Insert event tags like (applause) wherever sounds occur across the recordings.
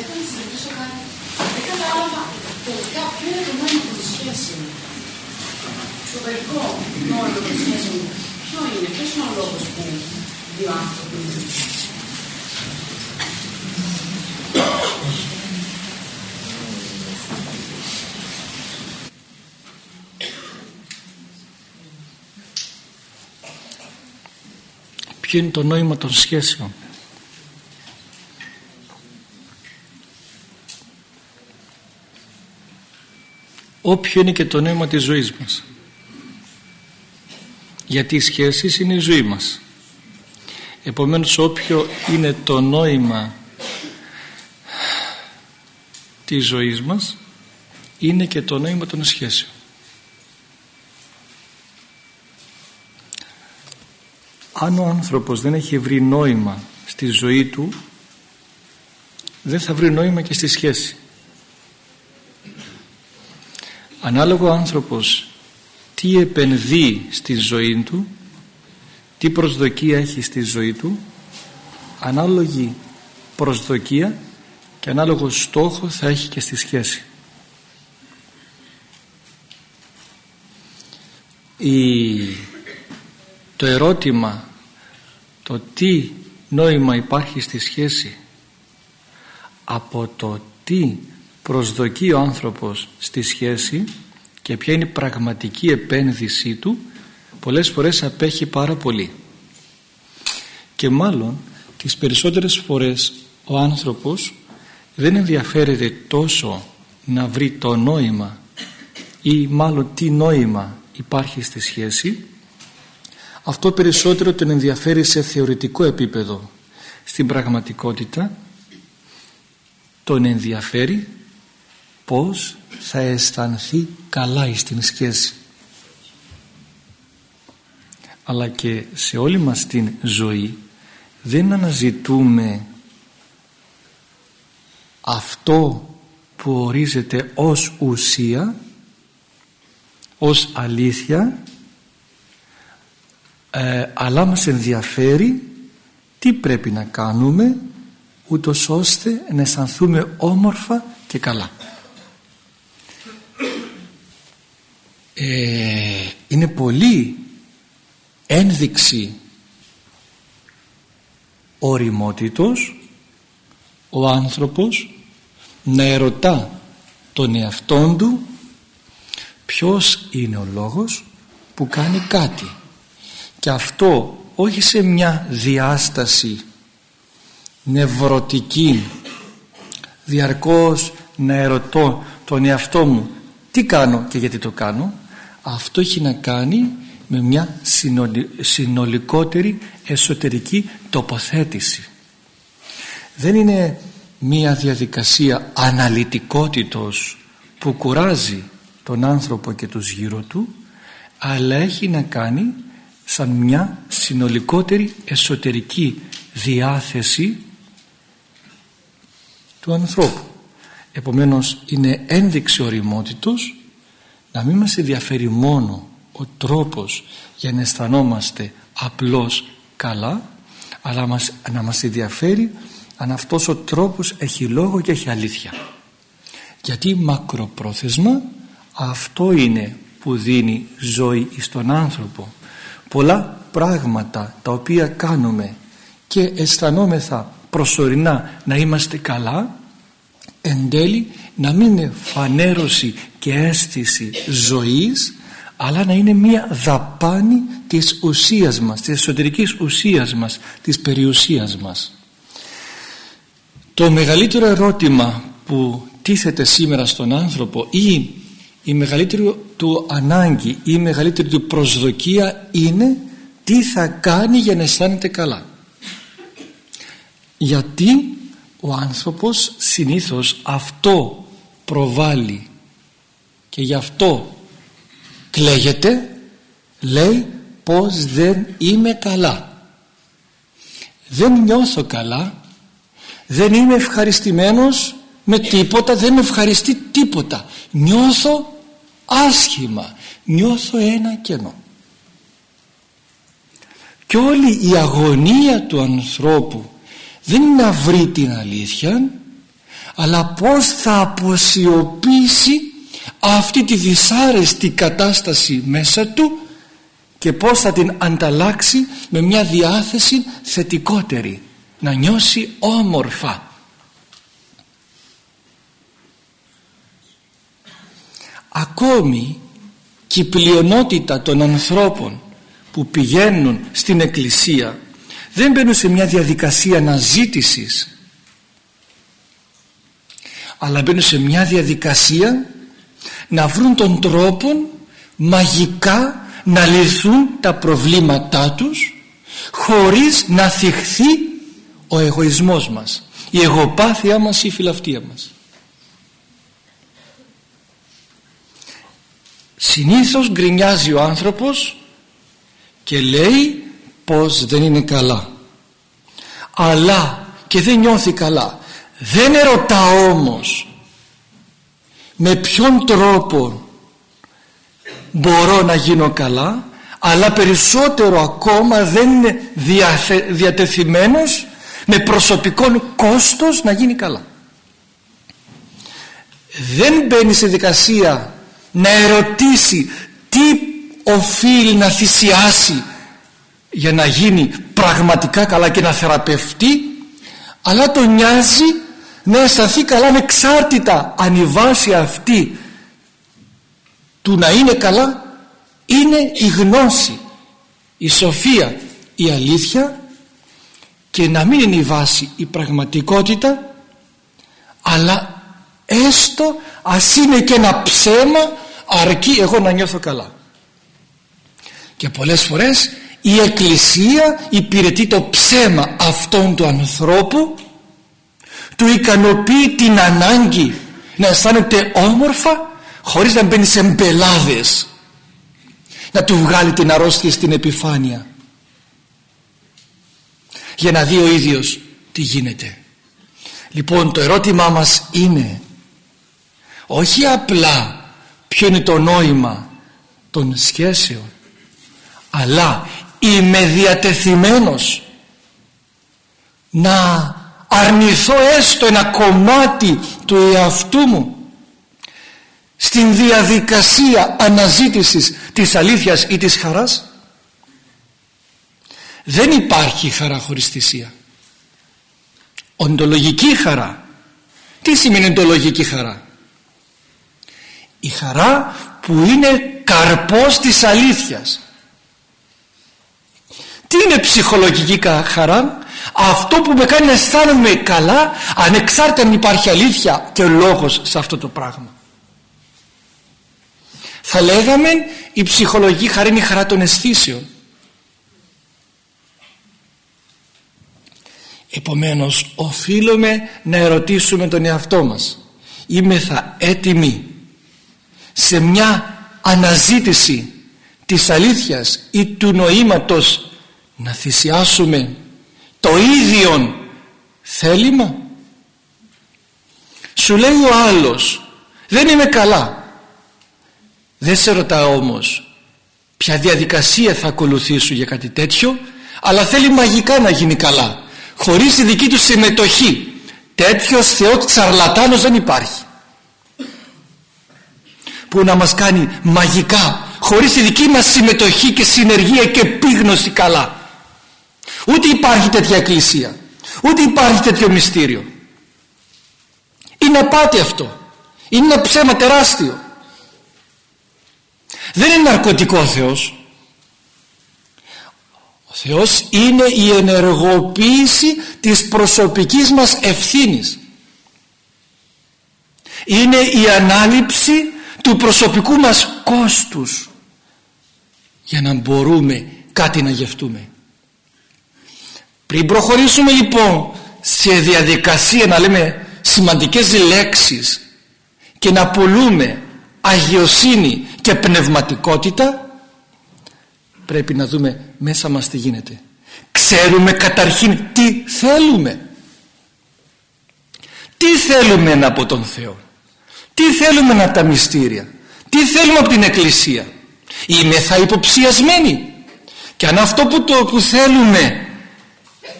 Έκανε να ρωτήσω κάτι. Δεν κατάλαβα τελικά ποιο είναι το νόημα τη σχέση. Το βερικό νόημα τη σχέση ποιο είναι, ποιο είναι ο λόγο που δύο άνθρωποι Ποιο είναι το νόημα των σχέσεων; Όποιο είναι και το νόημα της ζωής μας. Γιατί οι σχέσεις είναι η ζωή μας. Επομένως όποιο είναι το νόημα της ζωής μας είναι και το νόημα των σχέσεων. αν ο άνθρωπος δεν έχει βρει νόημα στη ζωή του δεν θα βρει νόημα και στη σχέση ανάλογο ο άνθρωπος τι επενδύει στη ζωή του τι προσδοκία έχει στη ζωή του ανάλογη προσδοκία και ανάλογο στόχο θα έχει και στη σχέση. Η το ερώτημα το τι νόημα υπάρχει στη σχέση από το τι προσδοκεί ο άνθρωπος στη σχέση και ποια είναι η πραγματική επένδυσή του πολλές φορές απέχει πάρα πολύ. Και μάλλον τις περισσότερες φορές ο άνθρωπος δεν ενδιαφέρεται τόσο να βρει το νόημα ή μάλλον τι νόημα υπάρχει στη σχέση αυτό περισσότερο τον ενδιαφέρει σε θεωρητικό επίπεδο. Στην πραγματικότητα τον ενδιαφέρει πως θα αισθανθεί καλά στην σχέση αλλά και σε όλη μας την ζωή δεν αναζητούμε αυτό που ορίζεται ως ουσία ως αλήθεια ε, αλλά μας ενδιαφέρει τι πρέπει να κάνουμε ούτως ώστε να αισθανθούμε όμορφα και καλά ε, είναι πολύ ένδειξη οριμότητος ο άνθρωπος να ερωτά τον εαυτόν του ποιος είναι ο λόγος που κάνει κάτι. Και αυτό όχι σε μια διάσταση νευρωτική διαρκώς να ερωτώ τον εαυτό μου τι κάνω και γιατί το κάνω αυτό έχει να κάνει με μια συνολικότερη εσωτερική τοποθέτηση. Δεν είναι μια διαδικασία αναλυτικότητος που κουράζει τον άνθρωπο και τους γύρω του αλλά έχει να κάνει σαν μια συνολικότερη εσωτερική διάθεση του ανθρώπου. Επομένως είναι ένδειξη οριμότητος να μην μας ενδιαφέρει μόνο ο τρόπος για να αισθανόμαστε απλώς καλά αλλά μας, να μας ενδιαφέρει αν αυτός ο τρόπος έχει λόγο και έχει αλήθεια. Γιατί μακροπρόθεσμα αυτό είναι που δίνει ζωή στον άνθρωπο. Πολλά πράγματα τα οποία κάνουμε και αισθανόμεθα προσωρινά να είμαστε καλά εν τέλει να μην είναι φανέρωση και αίσθηση ζωής αλλά να είναι μια δαπάνη της ουσίας μας, της εσωτερικής ουσίας μας, της περιουσίας μας. Το μεγαλύτερο ερώτημα που τίθεται σήμερα στον άνθρωπο ή η μεγαλύτερη του ανάγκη ή η μεγαλύτερη του προσδοκία είναι τι θα κάνει για να αισθάνεται καλά γιατί ο άνθρωπος συνήθως αυτό προβάλλει και γι' αυτό κλαίγεται λέει πως δεν είμαι καλά. Δεν νιώθω καλά δεν είμαι ευχαριστημένος με τίποτα δεν με ευχαριστεί τίποτα. Νιώθω άσχημα νιώθω ένα κενό. Και όλη η αγωνία του ανθρώπου δεν είναι να βρει την αλήθεια αλλά πως θα αποσιωπήσει αυτή τη δυσάρεστη κατάσταση μέσα του και πως θα την ανταλλάξει με μια διάθεση θετικότερη να νιώσει όμορφα. Ακόμη και η πλειονότητα των ανθρώπων που πηγαίνουν στην εκκλησία δεν μπαίνουν σε μια διαδικασία αναζήτησης αλλά μπαίνουν σε μια διαδικασία να βρουν τον τρόπο μαγικά να λυθούν τα προβλήματά τους χωρίς να θυχθεί ο εγωισμός μας η εγωπάθεια μας ή η φιλαυτία μας. Συνήθως γκρινιάζει ο άνθρωπος και λέει πως δεν είναι καλά. Αλλά και δεν νιώθει καλά. Δεν ερωτά όμως με ποιον τρόπο μπορώ να γίνω καλά αλλά περισσότερο ακόμα δεν είναι διατεθειμένος με προσωπικό κόστος να γίνει καλά. Δεν μπαίνει σε δικασία να ερωτήσει τι οφείλει να θυσιάσει για να γίνει πραγματικά καλά και να θεραπευτεί αλλά τον νοιάζει να αισθανθεί καλά ανεξάρτητα αν η βάση αυτή του να είναι καλά είναι η γνώση η σοφία η αλήθεια και να μην είναι η βάση η πραγματικότητα αλλά έστω ας είναι και ένα ψέμα αρκεί εγώ να νιώθω καλά. Και πολλές φορές η Εκκλησία υπηρετεί το ψέμα αυτών του ανθρώπου του ικανοποιεί την ανάγκη να αισθάνεται όμορφα χωρίς να μπαίνει σε μπελάδες να του βγάλει την αρρώστια στην επιφάνεια. Για να δει ο ίδιος τι γίνεται. Λοιπόν το ερώτημά μας είναι όχι απλά ποιο είναι το νόημα των σχέσεων αλλά είμαι διατεθειμένος να αρνηθώ έστω ένα κομμάτι του εαυτού μου στην διαδικασία αναζήτησης της αλήθειας ή της χαράς. Δεν υπάρχει χαρά χωρίς θυσία. Οντολογική χαρά. Τι σημαίνει οντολογική χαρά; Η χαρά που είναι καρπός της αλήθειας τι είναι ψυχολογική χαρά; Αυτό που με κάνει να αισθάνομαι καλά ανεξάρτητα αν υπάρχει αλήθεια και λόγος σε αυτό το πράγμα. Θα λέγαμε η ψυχολογική χαρά είναι η χαρά των αισθήσεων. Επομένως οφείλουμε να ερωτήσουμε τον εαυτό μας. Είμαι θα έτοιμοι σε μια αναζήτηση της αλήθειας ή του νοήματος να θυσιάσουμε το ίδιο θέλημα σου λέει ο άλλος δεν είμαι καλά δεν σε ρωτά όμως ποια διαδικασία θα ακολουθήσουν για κάτι τέτοιο αλλά θέλει μαγικά να γίνει καλά. Χωρίς τη δική του συμμετοχή τέτοιος θεός τσαρλατάνος δεν υπάρχει. Που να μας κάνει μαγικά χωρίς τη δική μας συμμετοχή και συνεργία και επίγνωση καλά ούτε υπάρχει τέτοια εκκλησία. Ούτε υπάρχει τέτοιο μυστήριο. Είναι απάτη αυτό. Είναι ένα ψέμα τεράστιο. Δεν είναι ναρκωτικό ο Θεός. Ο Θεός είναι η ενεργοποίηση της προσωπικής μας ευθύνης. Είναι η ανάληψη του προσωπικού μας κόστους για να μπορούμε κάτι να γευτούμε πριν προχωρήσουμε λοιπόν σε διαδικασία να λέμε σημαντικές λέξεις και να πουλούμε αγιοσύνη και πνευματικότητα πρέπει να δούμε μέσα μας τι γίνεται. Ξέρουμε καταρχήν τι θέλουμε. Τι θέλουμε από τον Θεό; Τι θέλουμε από τα μυστήρια; Τι θέλουμε από την Εκκλησία; Είμαι θα υποψιασμένοι και αν αυτό που, το, που θέλουμε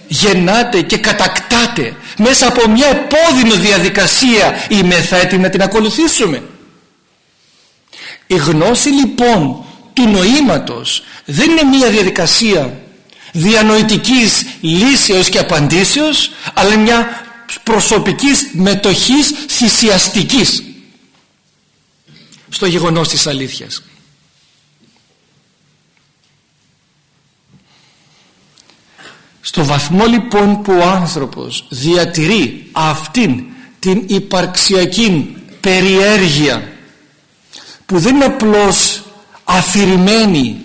γεννάται και κατακτάται μέσα από μια επώδυνο διαδικασία. Είμαστε έτοιμοι να την ακολουθήσουμε. Η γνώση λοιπόν του νοήματος δεν είναι μια διαδικασία διανοητικής λύσεως και απαντήσεως αλλά μια προσωπικής μετοχής θυσιαστικής στο γεγονός της αλήθειας στο βαθμό λοιπόν που ο άνθρωπος διατηρεί αυτήν την υπαρξιακή περιέργεια που δεν είναι απλώς αφηρημένη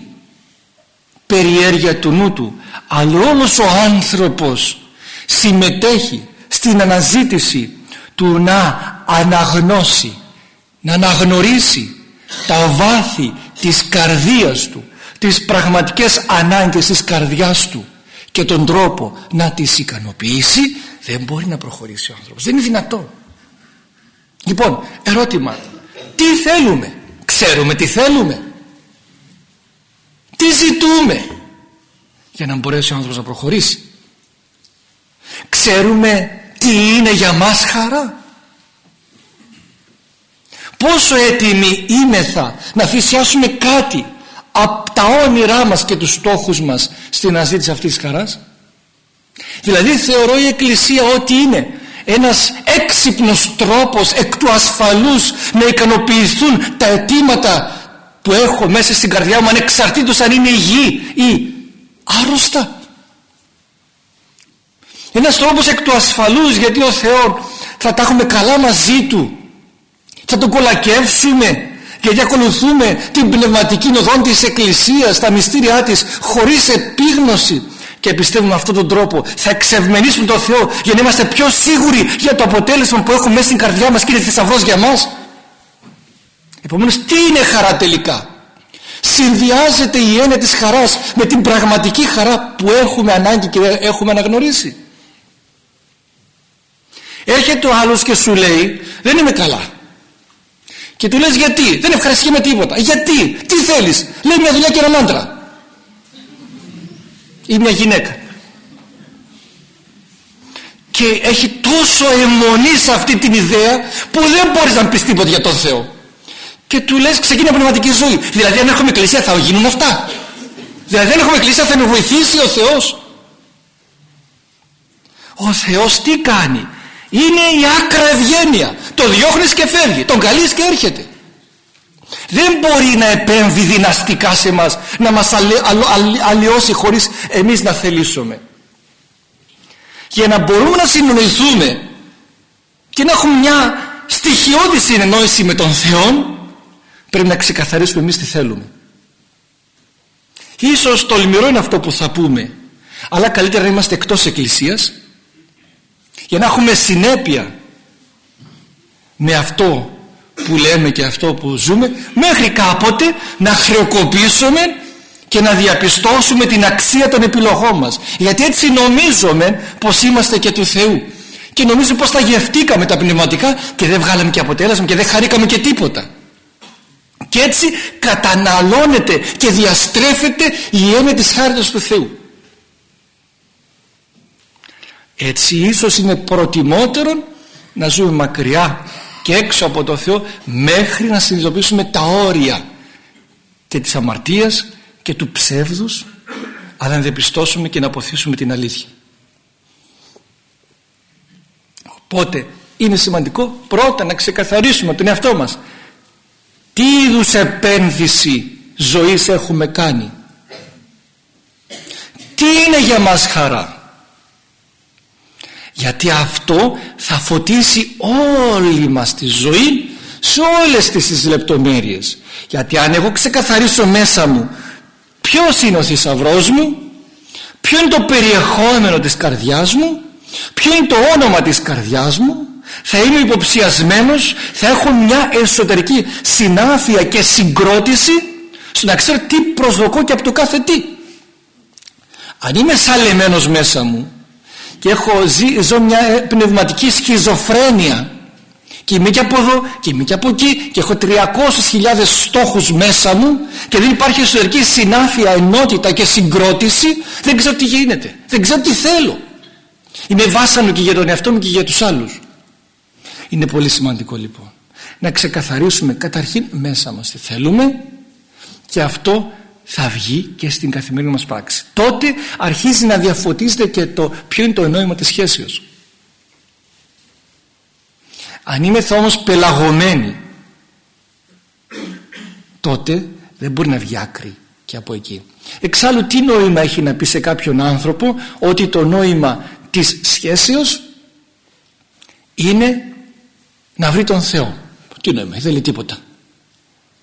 περιέργεια του νου του αλλά όλος ο άνθρωπος συμμετέχει στην αναζήτηση του να αναγνώσει να αναγνωρίσει τα βάθη της καρδίας του τις πραγματικές ανάγκες της καρδιάς του και τον τρόπο να τις ικανοποιήσει δεν μπορεί να προχωρήσει ο άνθρωπος. Δεν είναι δυνατό λοιπόν ερώτημα. Τι θέλουμε; Ξέρουμε τι θέλουμε. Τι ζητούμε για να μπορέσει ο άνθρωπος να προχωρήσει; Ξέρουμε τι είναι για μας χαρά. Πόσο έτοιμοι είμεθα να θυσιάσουμε κάτι από τα όνειρά μας και τους στόχους μας στην αναζήτηση αυτής της χαράς. Δηλαδή θεωρώ η Εκκλησία ότι είναι ένας έξυπνος τρόπος εκ του ασφαλούς να ικανοποιηθούν τα αιτήματα που έχω μέσα στην καρδιά μου ανεξαρτήτως αν είναι υγιή ή άρρωστα. Ένας τρόπος εκ του ασφαλούς γιατί ο Θεός θα τα έχουμε καλά μαζί Του θα τον κολακεύσουμε γιατί ακολουθούμε την πνευματική οδόν της Εκκλησίας τα μυστήριά της χωρίς επίγνωση. Και πιστεύουμε αυτόν τον τρόπο θα εξευμενήσουμε τον Θεό για να είμαστε πιο σίγουροι για το αποτέλεσμα που έχουμε μέσα στην καρδιά μας και είναι θησαυρός για μας. Επομένως τι είναι χαρά τελικά; Συνδυάζεται η έννοια της χαράς με την πραγματική χαρά που έχουμε ανάγκη και έχουμε αναγνωρίσει. Έρχεται ο άλλος και σου λέει δεν είμαι καλά και του λες γιατί; Δεν ευχαριστεί με τίποτα. Γιατί; Τι θέλεις; Λέει μια δουλειά και έναν άντρα ή μια γυναίκα. Και έχει τόσο αιμονή σε αυτή την ιδέα που δεν μπορείς να πεις τίποτα για τον Θεό. Και του λες ξεκινά πνευματική ζωή δηλαδή αν έχουμε εκκλησία θα γίνουν αυτά. Δηλαδή αν έχουμε εκκλησία θα με βοηθήσει ο Θεός. Ο Θεός τι κάνει; Είναι η άκρα ευγένεια. Το διώχνεις και φεύγει. Τον καλείς και έρχεται. Δεν μπορεί να επέμβει δυναστικά σε μας να μας αλλοιώσει χωρίς εμείς να θελήσουμε. Για να μπορούμε να συνοηθούμε και να έχουμε μια στοιχειώδη συνεννόηση με τον Θεό πρέπει να ξεκαθαρίσουμε εμείς τι θέλουμε. Ίσως τολμηρό είναι αυτό που θα πούμε αλλά καλύτερα να είμαστε εκτός εκκλησίας για να έχουμε συνέπεια με αυτό που λέμε και αυτό που ζούμε μέχρι κάποτε να χρεοκοπήσουμε και να διαπιστώσουμε την αξία των επιλογών μας. Γιατί έτσι νομίζουμε πως είμαστε και του Θεού. Και νομίζουμε πως τα γευτήκαμε τα πνευματικά και δεν βγάλαμε και αποτέλεσμα και δεν χαρήκαμε και τίποτα. Και έτσι καταναλώνεται και διαστρέφεται η έννοια της χάριτας του Θεού έτσι ίσως είναι προτιμότερο να ζούμε μακριά και έξω από το Θεό μέχρι να συνειδητοποιήσουμε τα όρια και της αμαρτίας και του ψεύδους αλλά να διαπιστώσουμε και να αποθήσουμε την αλήθεια. Οπότε είναι σημαντικό πρώτα να ξεκαθαρίσουμε τον εαυτό μας. Τι είδους επένδυση ζωής έχουμε κάνει; Τι είναι για μας χαρά; Γιατί αυτό θα φωτίσει όλη μας τη ζωή σε όλες τις, τις λεπτομέρειες. Γιατί αν εγώ ξεκαθαρίσω μέσα μου ποιος είναι ο θησαυρός μου ποιο είναι το περιεχόμενο της καρδιάς μου ποιο είναι το όνομα της καρδιάς μου θα είμαι υποψιασμένος θα έχω μια εσωτερική συνάφεια και συγκρότηση στο να ξέρω τι προσδοκώ και από το κάθε τι. Αν είμαι σαλεμένος μέσα μου και έχω ζει, ζω μια ε, πνευματική σχιζοφρένεια. Και είμαι και από εδώ και είμαι και από εκεί και έχω 300.000 στόχους μέσα μου και δεν υπάρχει εσωτερική συνάφεια, ενότητα και συγκρότηση. Δεν ξέρω τι γίνεται, δεν ξέρω τι θέλω. Είμαι βάσανο και για τον εαυτό μου και για τους άλλους. Είναι πολύ σημαντικό λοιπόν να ξεκαθαρίσουμε καταρχήν μέσα μας τι θέλουμε και αυτό θα βγει και στην καθημερινή μας πράξη. Τότε αρχίζει να διαφωτίζεται και το ποιο είναι το νόημα της σχέσεως. Αν είμαι όμως πελαγωμένοι τότε δεν μπορεί να βγει άκρη και από εκεί. Εξάλλου τι νόημα έχει να πει σε κάποιον άνθρωπο ότι το νόημα της σχέσεως είναι να βρει τον Θεό; Τι νόημα, δεν λέει τίποτα.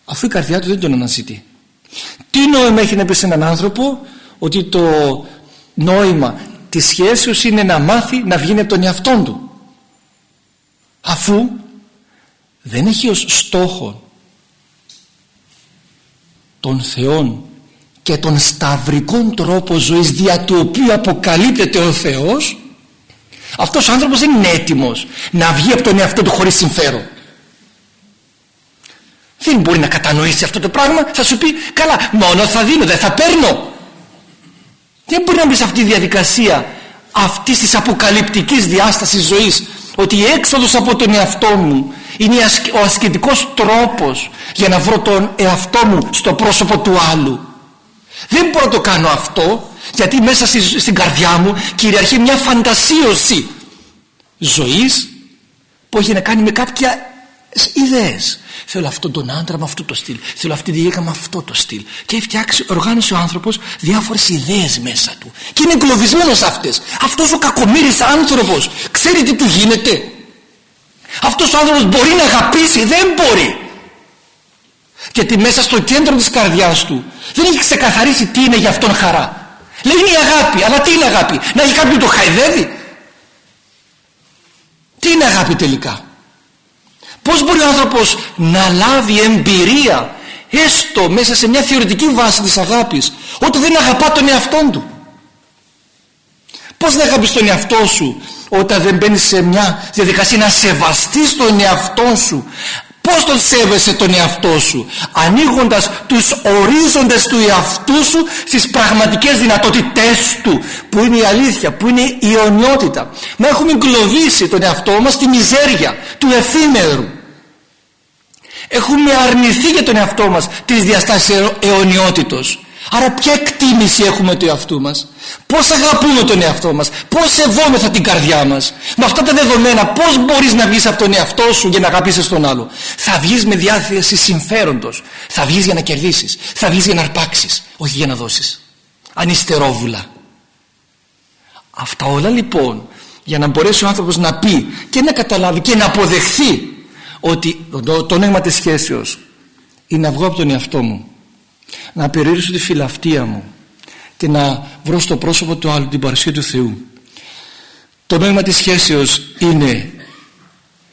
Αφού η καρδιά του δεν τον αναζητεί. Τι νόημα έχει να πεις σε έναν άνθρωπο ότι το νόημα της σχέσεως είναι να μάθει να βγει από τον εαυτό του; Αφού δεν έχει ως στόχο τον Θεόν και τον σταυρικό τρόπο ζωής δια του οποίου αποκαλύπτεται ο Θεός αυτός ο άνθρωπος δεν είναι έτοιμος να βγει από τον εαυτό του χωρίς συμφέρον δεν μπορεί να κατανοήσει αυτό το πράγμα. Θα σου πει καλά μόνο θα δίνω δεν θα παίρνω δεν μπορεί να μπει σε αυτή τη διαδικασία αυτής της αποκαλυπτικής διάστασης ζωής ότι η έξοδος από τον εαυτό μου είναι ο ασκητικός τρόπος για να βρω τον εαυτό μου στο πρόσωπο του άλλου. Δεν μπορώ να το κάνω αυτό γιατί μέσα στην καρδιά μου κυριαρχεί μια φαντασίωση ζωής που έχει να κάνει με κάποια ιδέες. Θέλω αυτόν τον άντρα με αυτό το στυλ. Θέλω αυτή τη γυναίκα με αυτό το στυλ. Και έχει φτιάξει, οργάνωσε ο άνθρωπος διάφορες ιδέες μέσα του. Και είναι εγκλωβισμένος αυτές. Αυτός ο κακομύρης άνθρωπος ξέρει τι του γίνεται. Αυτός ο άνθρωπος μπορεί να αγαπήσει δεν μπορεί. Γιατί μέσα στο κέντρο της καρδιάς του δεν έχει ξεκαθαρίσει τι είναι για αυτόν χαρά. Λέει είναι η αγάπη. Αλλά τι είναι αγάπη; Να έχει κάποιον το χαϊδεύει; Τι είναι αγάπη τελικά; Πως μπορεί ο άνθρωπος να λάβει εμπειρία έστω μέσα σε μια θεωρητική βάση της αγάπης ότι δεν αγαπά τον εαυτό του; Πως να αγαπείς τον εαυτό σου όταν δεν μπαίνεις σε μια διαδικασία να σεβαστείς τον εαυτό σου; Πώς τον σέβεσαι τον εαυτό σου ανοίγοντας τους ορίζοντες του εαυτού σου στις πραγματικές δυνατότητές του που είναι η αλήθεια, που είναι η αιωνιότητα. Μα έχουμε εγκλωβίσει τον εαυτό μας στη μιζέρια του εφήμερου. Έχουμε αρνηθεί για τον εαυτό μας τις διαστάσεις αιωνιότητος. Άρα ποια εκτίμηση έχουμε του εαυτού μας; Πώς αγαπούμε τον εαυτό μας; Πώς σεβόμεθα την καρδιά μας; Με αυτά τα δεδομένα πώς μπορείς να βγεις από τον εαυτό σου Για να αγαπήσεις τον άλλο; Θα βγεις με διάθεση συμφέροντος. Θα βγεις για να κερδίσεις. Θα βγεις για να αρπάξεις Όχι για να δώσεις. Ανιστερόβουλα Αυτά όλα λοιπόν Για να μπορέσει ο άνθρωπος να πει Και να καταλάβει και να αποδεχθεί Ότι το, το νόημα της σχέσεως Είναι να βγω από τον εαυτό μου να περιορίσω τη φιλαυτία μου και να βρω στο πρόσωπο του άλλου την παρουσία του Θεού. Το νόημα της σχέσεως είναι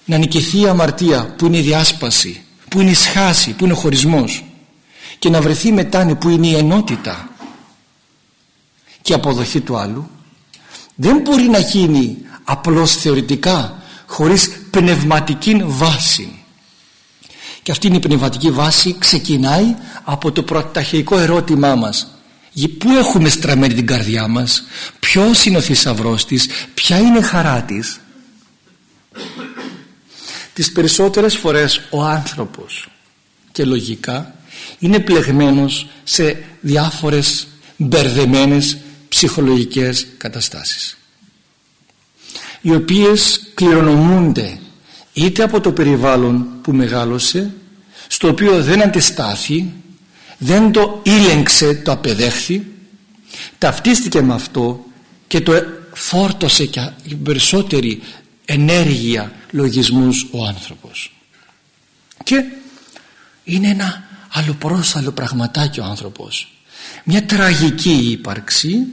να νικηθεί η αμαρτία που είναι η διάσπαση που είναι η σχάση, που είναι ο χωρισμός και να βρεθεί μετάνη που είναι η ενότητα και η αποδοχή του άλλου. Δεν μπορεί να γίνει απλώς θεωρητικά χωρίς πνευματική βάση. Και αυτή είναι η πνευματική βάση ξεκινάει από το πρωταρχικό ερώτημά μας. Πού έχουμε στραμμένη την καρδιά μας; Ποιος είναι ο θησαυρός της; Ποια είναι η χαρά της; Τις περισσότερες φορές ο άνθρωπος Και λογικά Είναι πλεγμένος σε διάφορες μπερδεμένες ψυχολογικές καταστάσεις οι οποίες κληρονομούνται είτε από το περιβάλλον που μεγάλωσε στο οποίο δεν αντιστάθη δεν το ήλεγξε το απεδέχθη ταυτίστηκε με αυτό και το φόρτωσε και περισσότερη ενέργεια λογισμούς ο άνθρωπος. Και είναι ένα αλλοπρόσαλο πραγματάκι ο άνθρωπος. Μια τραγική ύπαρξη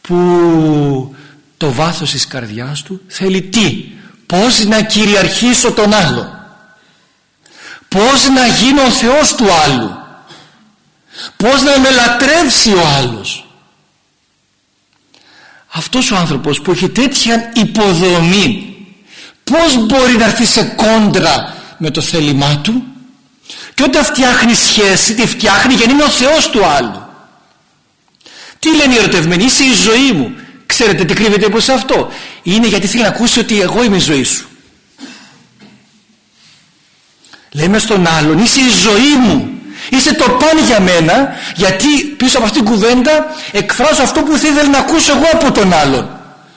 που το βάθος της καρδιάς του θέλει τι; Πως να κυριαρχήσω τον άλλο; Πως να γίνω ο Θεός του άλλου; Πως να με λατρεύσει ο άλλος; Αυτός ο άνθρωπος που έχει τέτοια υποδομή πως μπορεί να έρθει σε κόντρα με το θέλημά του; Και όταν φτιάχνει σχέση τη φτιάχνει για να είναι ο Θεός του άλλου. Τι λένε οι ερωτευμένοι είσαι η ζωή μου ξέρετε τι κρύβεται από σε αυτό; Είναι γιατί θέλει να ακούσει ότι εγώ είμαι η ζωή σου. Λέμε στον άλλον είσαι η ζωή μου. Είσαι το παν για μένα γιατί πίσω από αυτήν την κουβέντα εκφράζω αυτό που θα ήθελα να ακούσω εγώ από τον άλλον.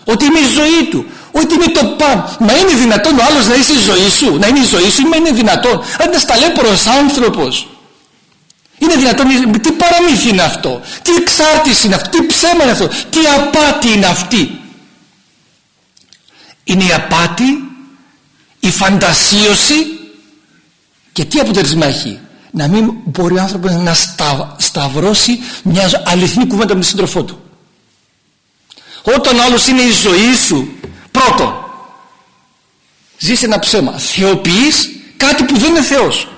Ότι είμαι η ζωή του. Ότι είμαι το παν. Μα είναι δυνατόν ο άλλος να είσαι η ζωή σου. Να είναι η ζωή σου μα είναι δυνατόν. Αν είναι σταλέπορος άνθρωπος είναι δυνατόν, τι παραμύθι είναι αυτό, τι εξάρτηση είναι αυτό, τι ψέμα είναι αυτό, τι απάτη είναι αυτή; Είναι η απάτη, η φαντασίωση και τι αποτέλεσμα έχει; Να μην μπορεί ο άνθρωπος να σταυρώσει μια αληθινή κουβέντα με τον σύντροφό του. Όταν ο άλλος είναι η ζωή σου, πρώτον, ζεις ένα ψέμα, θεοποιείς κάτι που δεν είναι Θεός.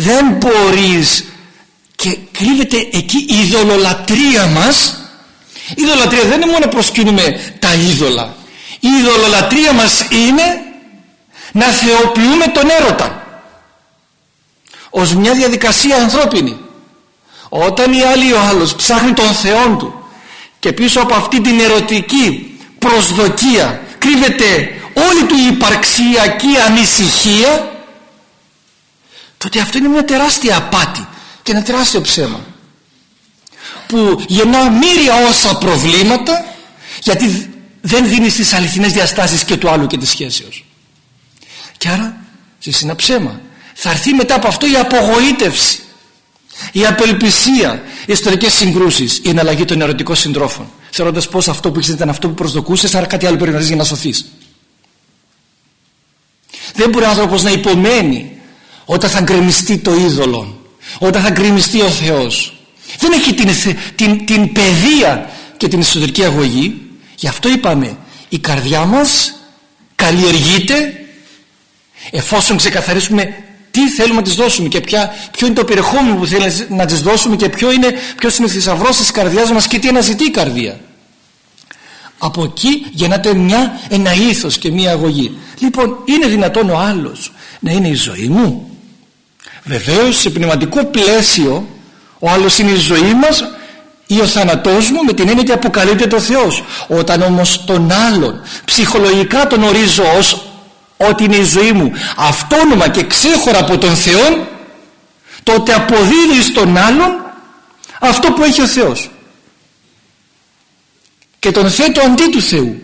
Δεν μπορείς. Και κρύβεται εκεί η ειδωλολατρεία μας. Η ειδωλολατρεία δεν είναι μόνο να προσκύνουμε τα είδωλα. Η ειδωλολατρεία μας είναι να θεοποιούμε τον έρωτα. Ως μια διαδικασία ανθρώπινη. Όταν η άλλη ο άλλος ψάχνει τον Θεό του και πίσω από αυτή την ερωτική προσδοκία κρύβεται όλη του η υπαρξιακή ανησυχία τότε αυτό είναι μια τεράστια απάτη και ένα τεράστιο ψέμα που γεννά μύρια όσα προβλήματα γιατί δεν δίνει τις αληθινές διαστάσεις και του άλλου και της σχέσεως. Και άρα ζεις ένα ψέμα. Θα έρθει μετά από αυτό η απογοήτευση η απελπισία οι ιστορικές συγκρούσεις η εναλλαγή των ερωτικών συντρόφων θεωρώντας πως αυτό που έχεις ήταν αυτό που προσδοκούσες άρα κάτι άλλο πρέπει να δεις για να σωθείς. Δεν μπορεί ο άνθρωπος να υπομένει όταν θα γκρεμιστεί το είδωλο όταν θα γκρεμιστεί ο Θεός. Δεν έχει την, την, την παιδεία και την εσωτερική αγωγή. Γι' αυτό είπαμε η καρδιά μας καλλιεργείται εφόσον ξεκαθαρίσουμε τι θέλουμε να της δώσουμε και ποια, ποιο είναι το περιεχόμενο που θέλουμε να της δώσουμε και ποιο είναι, ποιος είναι ο θησαυρός της καρδιάς μας και τι αναζητεί η καρδία. Από εκεί γεννάται μια, ένα ήθος και μια αγωγή. Λοιπόν είναι δυνατόν ο άλλος να είναι η ζωή μου; Βεβαίως σε πνευματικό πλαίσιο ο άλλος είναι η ζωή μας ή ο θάνατός μου με την έννοια ότι αποκαλείται το Θεός. Όταν όμως τον άλλον ψυχολογικά τον ορίζω ως ότι είναι η ζωή μου αυτόνομα και ξέχωρα από τον Θεό τότε αποδίδει στον άλλον αυτό που έχει ο Θεός και τον θέτω αντί του Θεού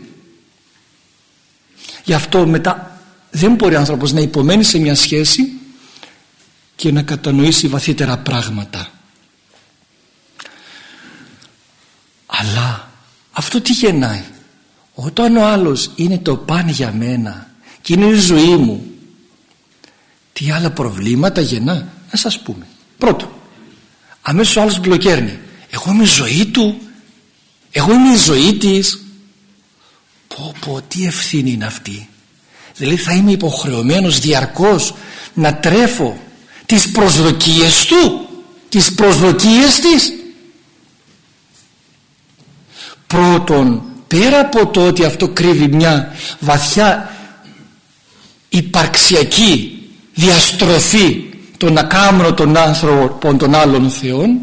γι' αυτό μετά δεν μπορεί ο άνθρωπος να υπομένει σε μια σχέση και να κατανοήσει βαθύτερα πράγματα. Αλλά αυτό τι γεννάει; Όταν ο άλλος είναι το παν για μένα και είναι η ζωή μου τι άλλα προβλήματα γεννά; Να σας πούμε. Πρώτο αμέσως ο άλλος μπλοκέρνει. Εγώ είμαι η ζωή του. Εγώ είμαι η ζωή της. Πω πω τι ευθύνη είναι αυτή. Δηλαδή θα είμαι υποχρεωμένος διαρκώς να τρέφω τις προσδοκίες του τις προσδοκίες της. Πρώτον πέρα από το ότι αυτό κρύβει μια βαθιά υπαρξιακή διαστροφή των ακάμνων των άνθρωπων των άλλων θεών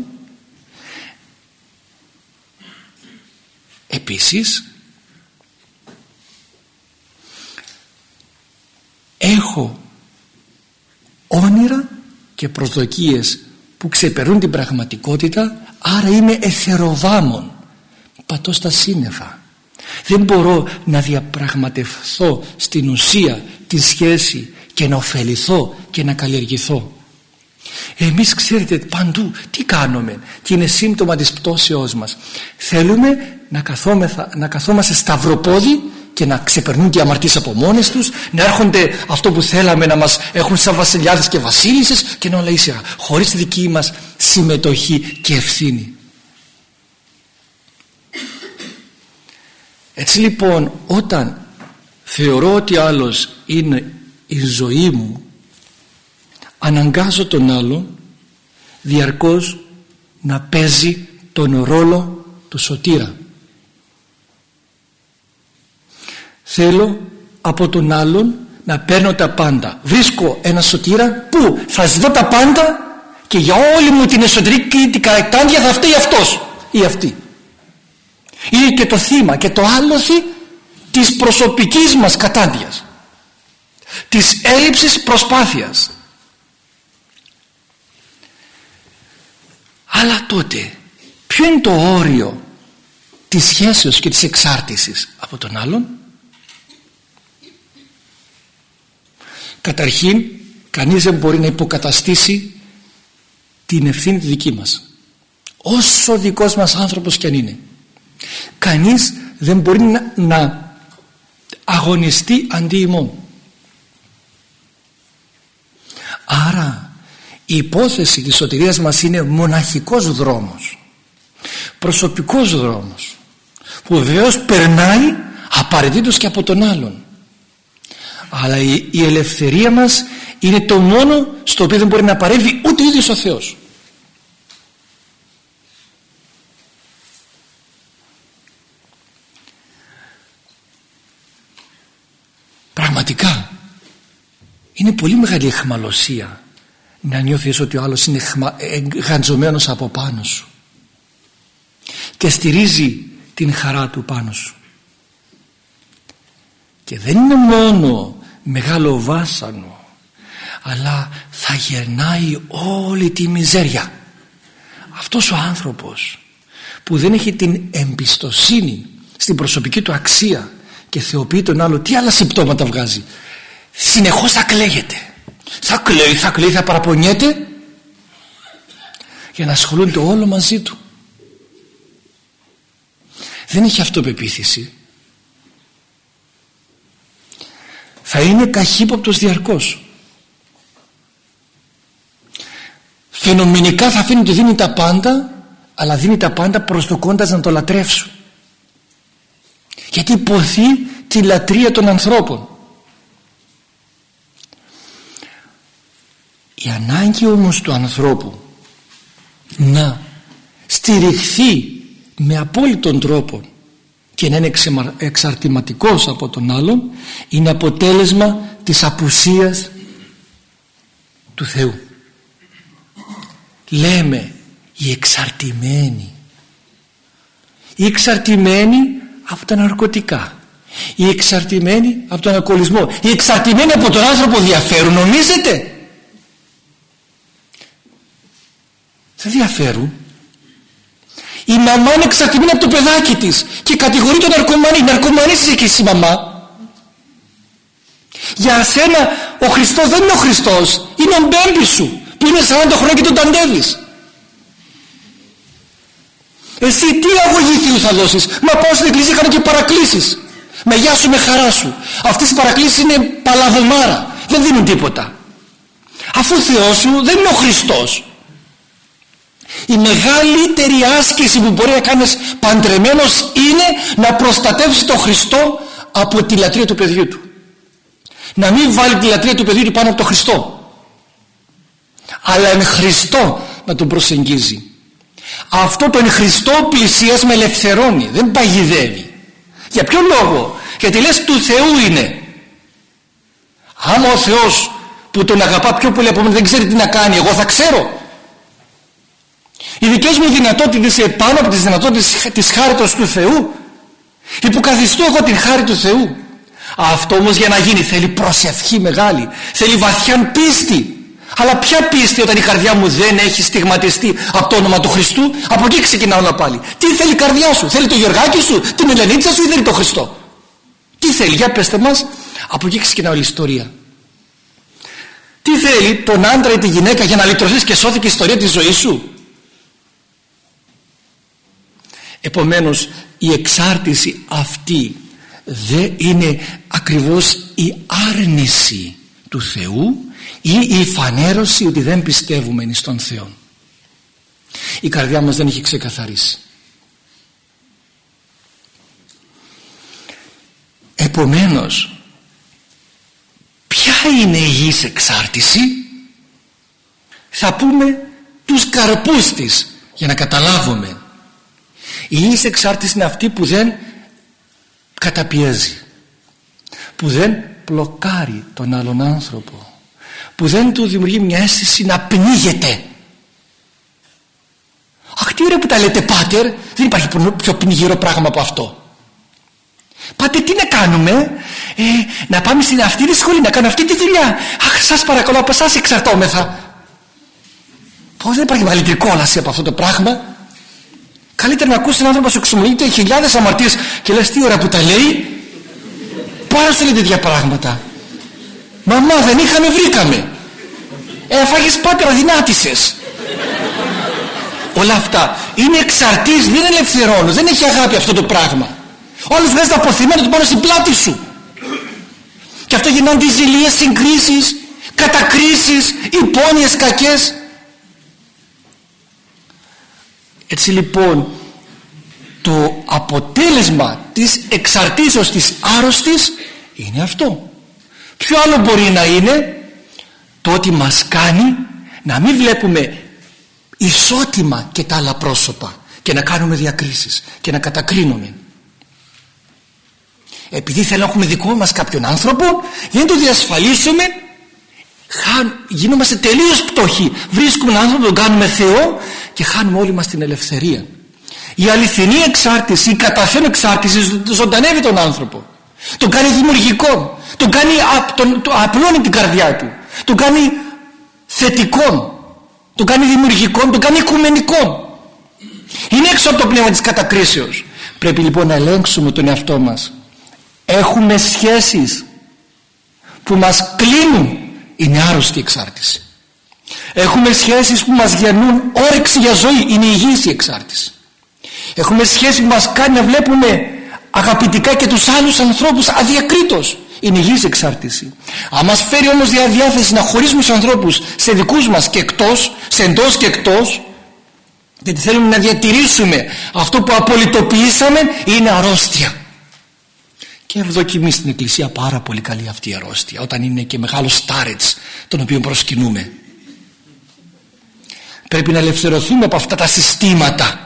επίσης έχω όνειρα και προσδοκίες που ξεπερνούν την πραγματικότητα άρα είμαι εθεροβάμων. Πατώ στα σύννεφα. Δεν μπορώ να διαπραγματευθώ στην ουσία τη σχέση και να ωφεληθώ και να καλλιεργηθώ. Εμείς ξέρετε παντού τι κάνουμε και είναι σύμπτωμα της πτώσεώς μας. Θέλουμε να, να καθόμαστε σταυροπόδι και να ξεπερνούν και αμαρτίες από μόνες τους να έρχονται αυτό που θέλαμε να μας έχουν σαν βασιλιάδες και βασίλισσες και να όλα ήσυχα χωρίς τη δική μας συμμετοχή και ευθύνη. Έτσι λοιπόν όταν θεωρώ ότι άλλος είναι η ζωή μου αναγκάζω τον άλλο διαρκώς να παίζει τον ρόλο του σωτήρα θέλω από τον άλλον να παίρνω τα πάντα. Βρίσκω ένα σωτήρα που θα ζητώ τα πάντα και για όλη μου την εσωτερική την κατάντια θα φταίει αυτός ή αυτή. Είναι και το θύμα και το άλοθη της προσωπικής μας κατάντιας της έλλειψης προσπάθειας. Αλλά τότε ποιο είναι το όριο της σχέσεως και της εξάρτησης από τον άλλον; Καταρχήν κανείς δεν μπορεί να υποκαταστήσει την ευθύνη τη δική μας. Όσο δικός μας άνθρωπος κι αν είναι. Κανείς δεν μπορεί να, να αγωνιστεί αντί ημών. Άρα η υπόθεση της σωτηρίας μας είναι μοναχικός δρόμος. Προσωπικός δρόμος που βεβαίως περνάει απαραίτητος και από τον άλλον αλλά η, η ελευθερία μας είναι το μόνο στο οποίο δεν μπορεί να παρέμβει ούτε ο ίδιος ο Θεός. Πραγματικά είναι πολύ μεγάλη εχμαλωσία να νιώθεις ότι ο άλλος είναι γαντζωμένος από πάνω σου και στηρίζει την χαρά του πάνω σου. Και δεν είναι μόνο μεγάλο βάσανο αλλά θα γεννάει όλη τη μιζέρια. Αυτός ο άνθρωπος που δεν έχει την εμπιστοσύνη στην προσωπική του αξία και θεοποιεί τον άλλο τι άλλα συμπτώματα βγάζει. Συνεχώς θα κλαίγεται. Θα κλαίει, θα κλαίει, θα παραπονιέται για να ασχολούνται όλο μαζί του. Δεν έχει αυτοπεποίθηση θα είναι καχύποπτος διαρκώς. Φαινομενικά θα αφήνει ότι δίνει τα πάντα αλλά δίνει τα πάντα προσδοκώντας να το λατρεύσουν γιατί υποθεί τη λατρεία των ανθρώπων. Η ανάγκη όμως του ανθρώπου να στηριχθεί με απόλυτον τρόπο και να είναι εξαρτηματικός από τον άλλον είναι αποτέλεσμα της απουσίας του Θεού. Λέμε οι εξαρτημένοι. Οι εξαρτημένοι από τα ναρκωτικά. Οι εξαρτημένοι από τον αλκοολισμό. Οι εξαρτημένοι από τον άνθρωπο διαφέρουν νομίζετε; Δεν διαφέρουν η μαμά είναι εξαρτημένη από το παιδάκι της και κατηγορεί τον ναρκωμανή. Ναρκωμανής είσαι και εσύ μαμά. Για σένα ο Χριστός δεν είναι ο Χριστός. Είναι ο μπέμπι σου που είναι 40 χρόνια και τον ταντεύεις. Εσύ τι αγωγή Θεού θα δώσεις; Μα πάω στην εκκλησία κάνω και παρακλήσεις. Με γεια σου με χαρά σου. Αυτές οι παρακλήσεις είναι παλαβομάρα. Δεν δίνουν τίποτα. Αφού ο Θεός σου δεν είναι ο Χριστός η μεγαλύτερη άσκηση που μπορεί να κάνεις παντρεμένος είναι να προστατεύσεις τον Χριστό από τη λατρεία του παιδιού του. Να μην βάλει τη λατρεία του παιδιού του πάνω από τον Χριστό. Αλλά εν Χριστό να τον προσεγγίζει. Αυτό το εν Χριστό πλησίας με ελευθερώνει δεν παγιδεύει. Για ποιο λόγο; Γιατί λες του Θεού είναι άμα ο Θεός που τον αγαπά πιο πολύ από μένα δεν ξέρει τι να κάνει εγώ θα ξέρω οι δικές μου δυνατότητες επάνω από τις δυνατότητες της χάριτος του Θεού υποκαθιστώ εγώ την χάρη του Θεού. Αυτό όμως για να γίνει θέλει προσευχή μεγάλη θέλει βαθιά πίστη. Αλλά ποια πίστη όταν η καρδιά μου δεν έχει στιγματιστεί από το όνομα του Χριστού; Από εκεί ξεκινάω όλα πάλι. Τι θέλει η καρδιά σου; Θέλει το Γεωργάκι σου την Ελενίτσα σου ή θέλει το Χριστό; Τι θέλει; Για πέστε μας. Από εκεί ξεκινάω η ιστορία. Τι θέλει τον άντρα ή τη γυναίκα για να λυτρωθείς και σώθηκε η ιστορία της ζωής σου; Επομένως η εξάρτηση αυτή δεν είναι ακριβώς η άρνηση του Θεού ή η φανέρωση ότι δεν πιστεύουμε στον Θεό. Η καρδιά μας δεν έχει ξεκαθαρίσει. Επομένως ποια είναι η υγιής εξάρτηση; Θα πούμε τους καρπούς της για να καταλάβουμε η ίση εξάρτηση είναι αυτή που δεν καταπιέζει που δεν πλοκάρει τον άλλον άνθρωπο που δεν του δημιουργεί μια αίσθηση να πνίγεται. Αχ αχ τι ωραία που τα λέτε πάτερ. Δεν υπάρχει πιο πνιγυρό πράγμα από αυτό. Πάτε τι να κάνουμε ε, Να πάμε στην αυτή τη σχολή Να κάνω αυτή τη δουλειά. Αχ σας παρακαλώ από εσάς εξαρτώμεθα. Πώς δεν υπάρχει μεγαλύτερη κόλαση από αυτό το πράγμα Καλύτερα να ακούσεις έναν άνθρωπο σου εξομολογείται χιλιάδες αμαρτίες Και λες τι ώρα που τα λέει Πάρα σου λέει τέτοια πράγματα. Μαμά δεν είχαμε βρήκαμε Έφαγες πάτερ αδυνάτησες Όλα αυτά. Είναι εξαρτής δεν ελευθερώνουν Δεν έχει αγάπη αυτό το πράγμα. Ο άλλος βγάζεις τα αποθυμένα του πάνω στην πλάτη σου. Και αυτό γινόνται ζηλίες, συγκρίσεις κατακρίσεις, υπόνοιες κακές έτσι λοιπόν το αποτέλεσμα της εξαρτήσεως της άρρωστης είναι αυτό. Ποιο άλλο μπορεί να είναι το ότι μας κάνει να μην βλέπουμε ισότιμα και τα άλλα πρόσωπα και να κάνουμε διακρίσεις και να κατακρίνουμε. Επειδή θέλουμε να έχουμε δικό μας κάποιον άνθρωπο για να το διασφαλίσουμε γίνομαστε τελείως πτωχοί. Βρίσκουμε έναν άνθρωπο τον κάνουμε Θεό και χάνουμε όλοι μας την ελευθερία. Η αληθινή εξάρτηση η καταφέν εξάρτηση ζωντανεύει τον άνθρωπο. Τον κάνει δημιουργικό τον κάνει τον, τον, απλώνει την καρδιά του. Τον κάνει θετικό τον κάνει δημιουργικό τον κάνει οικουμενικό είναι έξω από το πνεύμα της κατακρίσεως. Πρέπει λοιπόν να ελέγξουμε τον εαυτό μας. Έχουμε σχέσεις που μας κλείνουν. Είναι άρρωστη εξάρτηση έχουμε σχέσεις που μας γεννούν όρεξη για ζωή. Είναι υγιής η εξάρτηση. Έχουμε σχέσεις που μας κάνει να βλέπουμε αγαπητικά και τους άλλους ανθρώπους αδιακρίτως. Είναι υγιής εξάρτηση. Αν μας φέρει όμως διαδιάθεση να χωρίσουμε τους ανθρώπους σε δικούς μας και εκτός σε εντός και εκτός γιατί θέλουμε να διατηρήσουμε αυτό που απολυτοποιήσαμε είναι αρρώστια. Και ευδοκιμεί στην εκκλησία πάρα πολύ καλή αυτή η αρρώστια όταν είναι και μεγάλος στάρετς τον οποίο προσκυνούμε πρέπει να ελευθερωθούμε από αυτά τα συστήματα.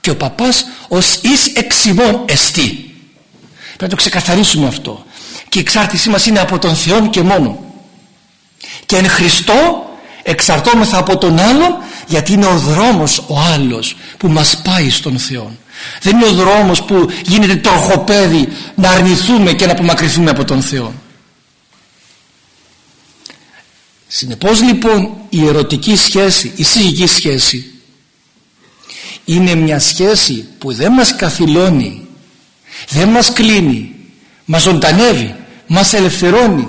Και ο παπάς ως εις εξημών εστί. Πρέπει να το ξεκαθαρίσουμε αυτό. Και η εξάρτησή μας είναι από τον Θεό και μόνο και εν Χριστώ εξαρτώμεθα από τον άλλον γιατί είναι ο δρόμος ο άλλος που μας πάει στον Θεό δεν είναι ο δρόμος που γίνεται τροχοπέδι να αρνηθούμε και να απομακρυνθούμε από τον Θεό συνεπώς λοιπόν η ερωτική σχέση η συζυγική σχέση είναι μια σχέση που δεν μας καθυλώνει δεν μας κλείνει μας ζωντανεύει μας ελευθερώνει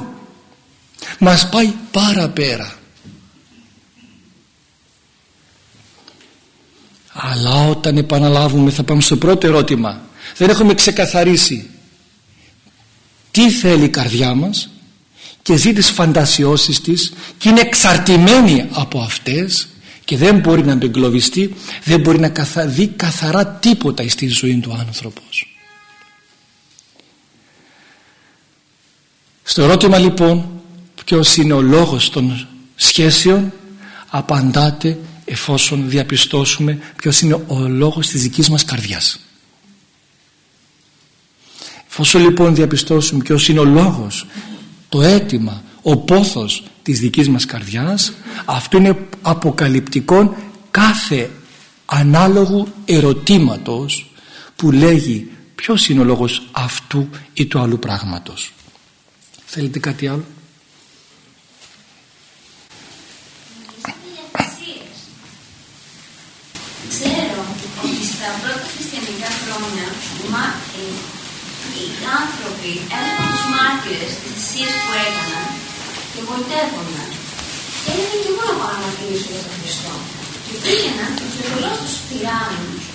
μας πάει πάρα πέρα αλλά όταν επαναλάβουμε θα πάμε στο πρώτο ερώτημα. Δεν έχουμε ξεκαθαρίσει τι θέλει η καρδιά μας και ζει τις φαντασιώσεις της και είναι εξαρτημένη από αυτές και δεν μπορεί να εγκλωβιστεί δεν μπορεί να δει καθαρά τίποτα στη ζωή του άνθρωπος στο ερώτημα λοιπόν ποιος είναι ο λόγος των σχέσεων απαντάτε εφόσον διαπιστώσουμε ποιος είναι ο λόγος της δικής μας καρδιάς. Εφόσον λοιπόν διαπιστώσουμε ποιος είναι ο λόγος, το αίτημα, ο πόθος της δικής μας καρδιάς αυτό είναι αποκαλυπτικό κάθε ανάλογου ερωτήματος που λέγει ποιος είναι ο λόγος αυτού ή του άλλου πράγματος. Θέλετε κάτι άλλο; στα πρώτα χριστιανικά χρόνια μα, ε, οι άνθρωποι έβλεπαν τους μάρτυρες τις θυσίες που έκαναν και γοητεύονταν. Και έλεγαν και εγώ να μαρτυρήσω για τον Χριστό. Και πήγαιναν τους εντολώς τους πυράμινους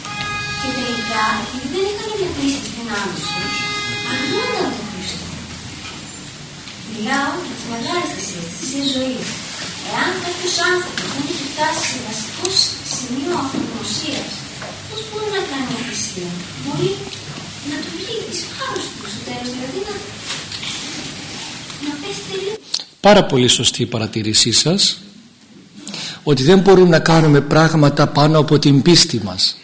και τελικά, επειδή δεν είχαν διατηρήσει τις δυνάμεις τους, αρνούνταν τον Χριστό. Μιλάω για τις μεγάλες θυσίες, τις θυσίες ζωής. Εάν κάποιος άνθρωπος δεν έχει φτάσει σε βασικό σημείο αυτογνωσίας πώς μπορεί να κάνει μια θυσία. Μπορεί να του βγει εις βάρος του στο τέλος, δηλαδή να, να πέσει τελείως. Πάρα πολύ σωστή η παρατηρήσή σας ότι δεν μπορούμε να κάνουμε πράγματα πάνω από την πίστη μας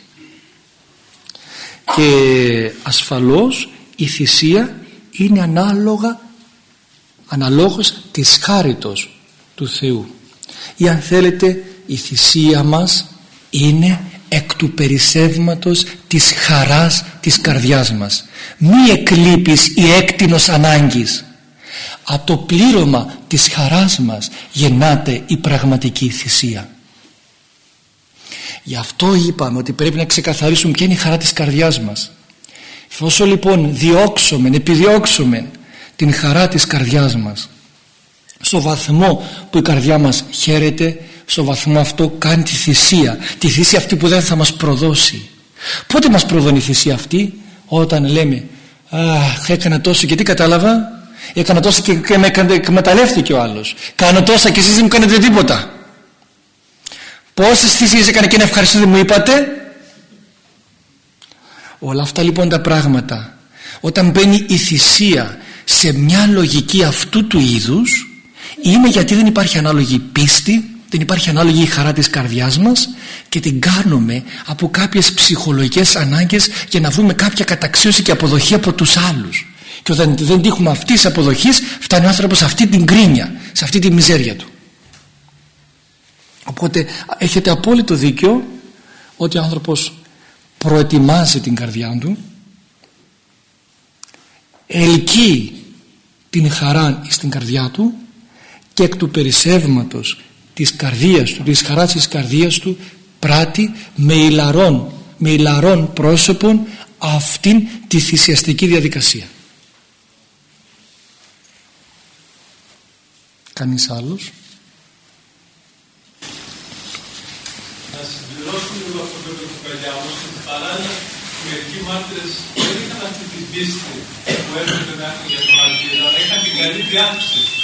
και ασφαλώς η θυσία είναι ανάλογα αναλόγως της χάριτος του Θεού ή αν θέλετε η θυσία μας είναι εκ του περισσεύματος της χαράς της καρδιάς μας. Μη εκλείπεις ή έκτινος ανάγκης. Από το πλήρωμα της χαράς μας γεννάται η πραγματική θυσία. Γι' αυτό είπαμε ότι πρέπει να ξεκαθαρίσουμε ποια είναι η χαρά της καρδιάς μας. Όσο λοιπόν διώξουμε, επιδιώξουμε την χαρά της καρδιάς μας στο βαθμό που η καρδιά μας χαίρεται στο βαθμό αυτό κάνει τη θυσία. Τη θυσία αυτή που δεν θα μας προδώσει. Πότε μας προδώνει η θυσία αυτή; Όταν λέμε αχ έκανα τόσο και τι κατάλαβα; Έκανα τόσο και, και με εκμεταλλεύτηκε ο άλλος. Κάνω τόσα και εσείς δεν μου κάνετε τίποτα πόσες θυσίες έκανε και να ευχαριστώ δεν μου είπατε; Όλα αυτά λοιπόν τα πράγματα όταν μπαίνει η θυσία σε μια λογική αυτού του είδους είναι γιατί δεν υπάρχει ανάλογη πίστη δεν υπάρχει ανάλογη χαρά της καρδιάς μας και την κάνουμε από κάποιες ψυχολογικές ανάγκες για να βρούμε κάποια καταξίωση και αποδοχή από τους άλλους. Και όταν δεν τύχουμε αυτής της αποδοχής φτάνει ο άνθρωπος σε αυτή την κρίνια σε αυτή τη μιζέρια του. Οπότε έχετε απόλυτο δίκιο ότι ο άνθρωπος προετοιμάζει την καρδιά του ελκύει την χαρά στην καρδιά του και εκ του περισσεύματος της καρδίας του, της χαράς της καρδίας του πράττει με ηλαρών, με ηλαρών πρόσωπων αυτήν τη θυσιαστική διαδικασία. Κανείς άλλος; Να συμπληρώσουμε λίγο αυτό που είπε το παιδιά όμως ότι παράλληλα μερικοί μάρτυρες δεν είχαν αυτή την πίστη που έπρεπε να έχουν για τον Αγγλίδα αλλά είχαν την καλή διάθεση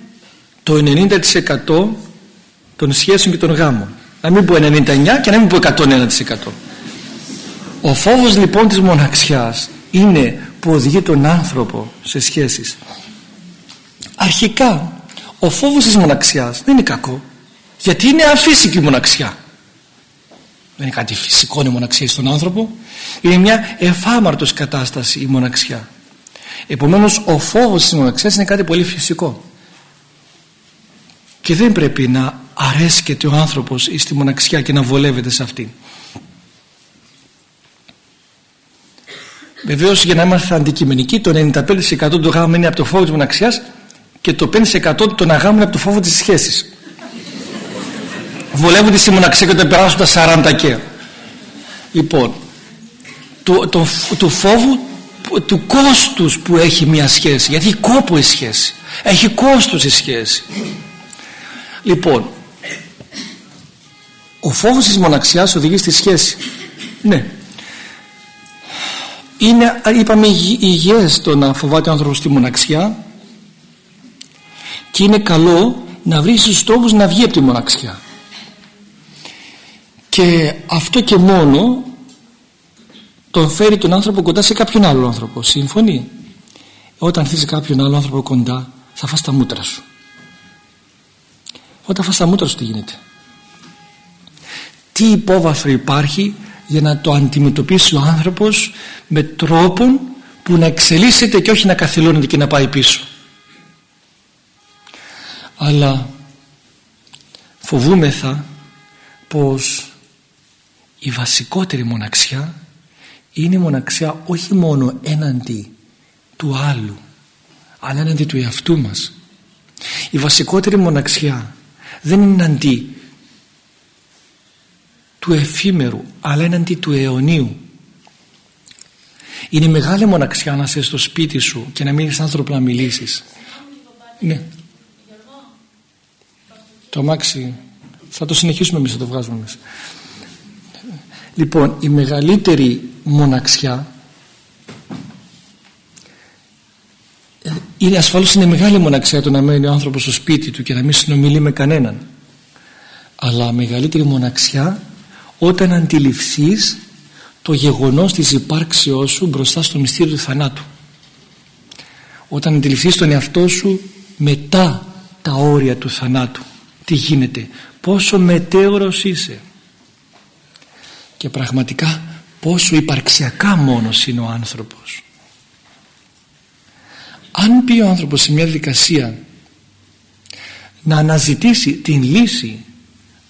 το 90% των σχέσεων και των γάμων. Να μην πω 99% και να μην πω 101% ο φόβος λοιπόν της μοναξιάς είναι που οδηγεί τον άνθρωπο σε σχέσεις. Αρχικά ο φόβος της μοναξιάς δεν είναι κακό γιατί είναι αφύσικη η μοναξιά. Δεν είναι κάτι φυσικό η μοναξιά στον άνθρωπο. Είναι μια εφάμαρτος κατάσταση η μοναξιά. Επομένως ο φόβος της μοναξιάς είναι κάτι πολύ φυσικό και δεν πρέπει να αρέσκεται ο άνθρωπος στη μοναξιά και να βολεύεται σε αυτή βεβαίως για να είμαστε αντικειμενικοί το 95% του γάμου είναι από το φόβο της μοναξιάς και το 5% των αγάμων είναι από το φόβο της σχέσης. Βολεύονται στη μοναξιά και όταν περάσουν τα 40 και. Λοιπόν του, το, το φόβου του κόστους που έχει μια σχέση. Γιατί έχει κόπο η σχέση. Έχει κόστος η σχέση Λοιπόν, ο φόβος της μοναξιάς οδηγεί στη σχέση. Ναι. Είναι, είπαμε, υγιές το να φοβάται ο άνθρωπος τη μοναξιά και είναι καλό να βρει στους στόχους να βγει από τη μοναξιά. Και αυτό και μόνο τον φέρει τον άνθρωπο κοντά σε κάποιον άλλο άνθρωπο. Σύμφωνοι. Όταν θες κάποιον άλλο άνθρωπο κοντά θα φας τα μούτρα σου όταν φας τα μούτρα σου τι γίνεται. Τι υπόβαθρο υπάρχει για να το αντιμετωπίσει ο άνθρωπος με τρόπο που να εξελίσσεται και όχι να καθυλώνεται και να πάει πίσω. Αλλά φοβούμεθα πως η βασικότερη μοναξιά είναι η μοναξιά όχι μόνο έναντι του άλλου αλλά έναντι του εαυτού μας. Η βασικότερη μοναξιά δεν είναι αντί του εφήμερου αλλά είναι αντί του αιωνίου. Είναι μεγάλη μοναξιά να είσαι στο σπίτι σου και να μείνεις άνθρωπο να μιλήσεις. Ναι. Το αμάξι θα το συνεχίσουμε εμείς θα το βγάζουμε εμείς. Λοιπόν η μεγαλύτερη μοναξιά είναι ασφαλώς είναι μεγάλη μοναξιά το να μένει ο άνθρωπος στο σπίτι του και να μην συνομιλεί με κανέναν. Αλλά μεγαλύτερη μοναξιά όταν αντιληφθείς το γεγονός της υπάρξεώς σου μπροστά στο μυστήριο του θανάτου. Όταν αντιληφθείς τον εαυτό σου μετά τα όρια του θανάτου. Τι γίνεται πόσο μετέωρος είσαι. Και πραγματικά πόσο υπαρξιακά μόνος είναι ο άνθρωπος αν πει ο άνθρωπος σε μια δικασία να αναζητήσει την λύση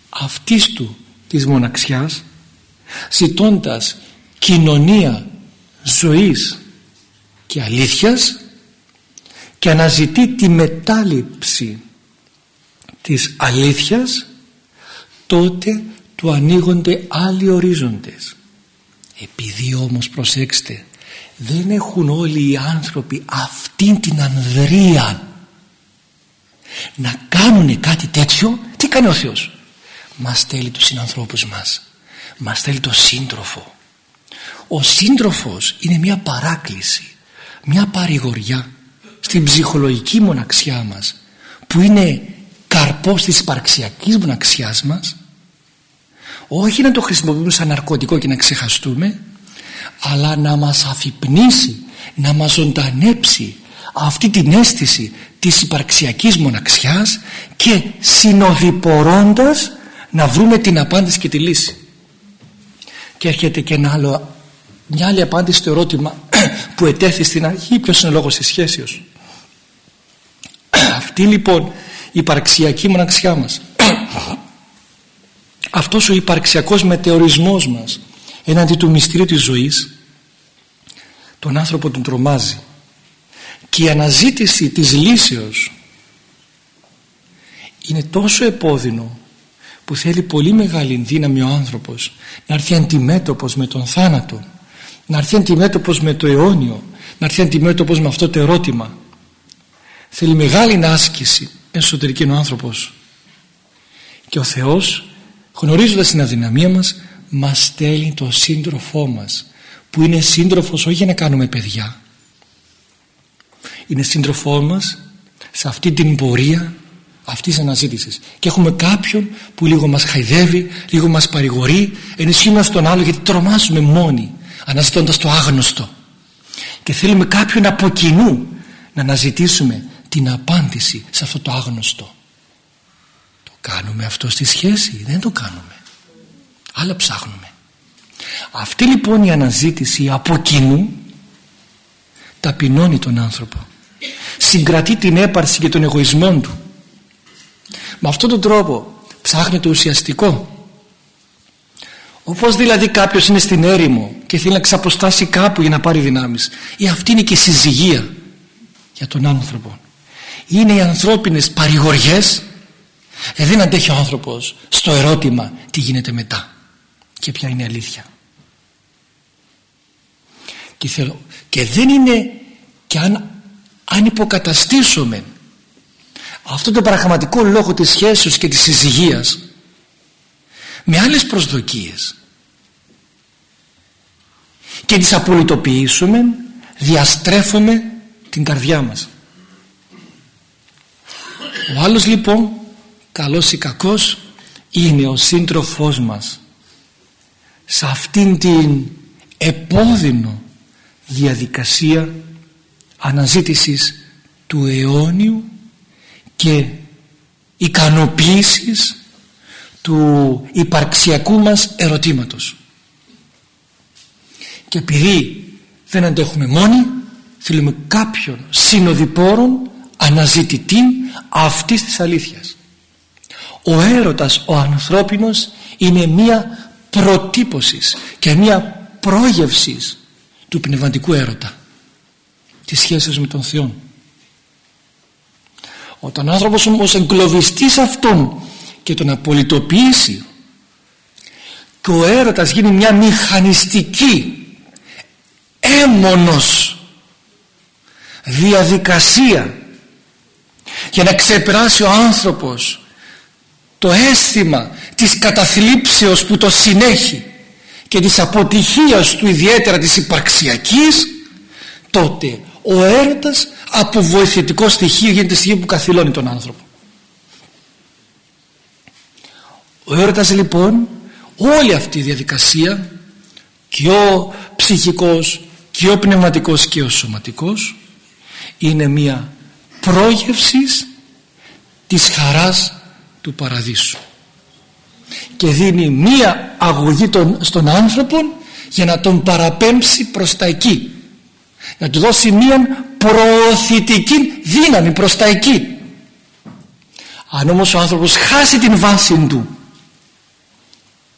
αυτής του της μοναξιάς ζητώντας κοινωνία ζωής και αλήθειας και αναζητεί τη μετάληψη της αλήθειας τότε του ανοίγονται άλλοι ορίζοντες. Επειδή όμως προσέξτε δεν έχουν όλοι οι άνθρωποι αυτήν την ανδρεία να κάνουν κάτι τέτοιο. Τι κάνει ο Θεός; Μας στέλνει τους συνανθρώπους μας. Μας στέλνει το σύντροφο. Ο σύντροφος είναι μια παράκληση μια παρηγοριά στην ψυχολογική μοναξιά μας που είναι καρπός της υπαρξιακής μοναξιάς μας. Όχι να το χρησιμοποιούμε σαν ναρκωτικό και να ξεχαστούμε αλλά να μας αφυπνίσει να μας ζωντανέψει αυτή την αίσθηση της υπαρξιακής μοναξιάς και συνοδηπορώντας να βρούμε την απάντηση και τη λύση. Και έρχεται και ένα άλλο, μια άλλη απάντηση στο ερώτημα (clears throat) που ετέθη στην αρχή ποιος είναι ο λόγος της σχέσεως. (clears throat) Αυτή λοιπόν η υπαρξιακή μοναξιά μας (clears throat) αυτός ο υπαρξιακός μετεωρισμός μας έναντι του μυστηρίου της ζωής τον άνθρωπο τον τρομάζει. Και η αναζήτηση της λύσεως είναι τόσο επώδυνο που θέλει πολύ μεγάλη δύναμη ο άνθρωπος να έρθει αντιμέτωπος με τον θάνατο να έρθει αντιμέτωπος με το αιώνιο να έρθει αντιμέτωπος με αυτό το ερώτημα. Θέλει μεγάλη άσκηση εσωτερική ο άνθρωπος. Και ο Θεός γνωρίζοντας την αδυναμία μας μας στέλνει το σύντροφό μας που είναι σύντροφος όχι για να κάνουμε παιδιά. Είναι σύντροφός μας σε αυτή την πορεία αυτής της αναζήτησης. Και έχουμε κάποιον που λίγο μας χαϊδεύει λίγο μας παρηγορεί ενισχύουμε τον άλλο γιατί τρομάζουμε μόνοι αναζητώντας το άγνωστο. Και θέλουμε κάποιον από κοινού να αναζητήσουμε την απάντηση σε αυτό το άγνωστο. Το κάνουμε αυτό στη σχέση δεν το κάνουμε άλλα ψάχνουμε. Αυτή λοιπόν η αναζήτηση από κοινού ταπεινώνει τον άνθρωπο. Συγκρατεί την έπαρση και τον εγωισμό του. Με αυτόν τον τρόπο ψάχνει το ουσιαστικό. Όπως δηλαδή κάποιος είναι στην έρημο και θέλει να ξαποστάσει κάπου για να πάρει δυνάμεις ή αυτή είναι και η συζυγία για τον άνθρωπο. Είναι οι ανθρώπινες παρηγοριές ε, δεν αντέχει ο άνθρωπος στο ερώτημα τι γίνεται μετά και ποια είναι η αλήθεια. Και, θέλω, και δεν είναι και αν, αν υποκαταστήσουμε αυτό το πραγματικό λόγο της σχέσεως και της συζυγίας με άλλες προσδοκίες και τις απολυτοποιήσουμε διαστρέφουμε την καρδιά μας. Ο άλλος λοιπόν καλός ή κακός είναι ο σύντροφός μας σε αυτήν την επώδυνο διαδικασία αναζήτησης του αιώνιου και ικανοποίησης του υπαρξιακού μας ερωτήματος. Και επειδή δεν αντέχουμε μόνοι θέλουμε κάποιον συνοδοιπόρον αναζητητή αυτής της αλήθειας. Ο έρωτας ο ανθρώπινος είναι μία προτύπωσης και μία πρόγευσης του πνευματικού έρωτα της σχέσης με τον Θεό. Όταν ο άνθρωπος όμως εγκλωβιστεί σε αυτόν και τον απολυτοποιήσει και ο έρωτας γίνει μια μηχανιστική έμονος διαδικασία για να ξεπεράσει ο άνθρωπος το αίσθημα της καταθλίψεως που το συνέχει και της αποτυχίας του ιδιαίτερα της υπαρξιακής τότε ο έρωτας από βοηθητικό στοιχείο γίνεται στοιχείο που καθυλώνει τον άνθρωπο. Ο έρωτας λοιπόν όλη αυτή η διαδικασία και ο ψυχικός και ο πνευματικός και ο σωματικός είναι μια πρόγευσης της χαράς του παραδείσου. Και δίνει μία αγωγή στον άνθρωπο για να τον παραπέμψει προς τα εκεί. Να του δώσει μία προωθητική δύναμη προς τα εκεί. Αν όμως ο άνθρωπος χάσει την βάση του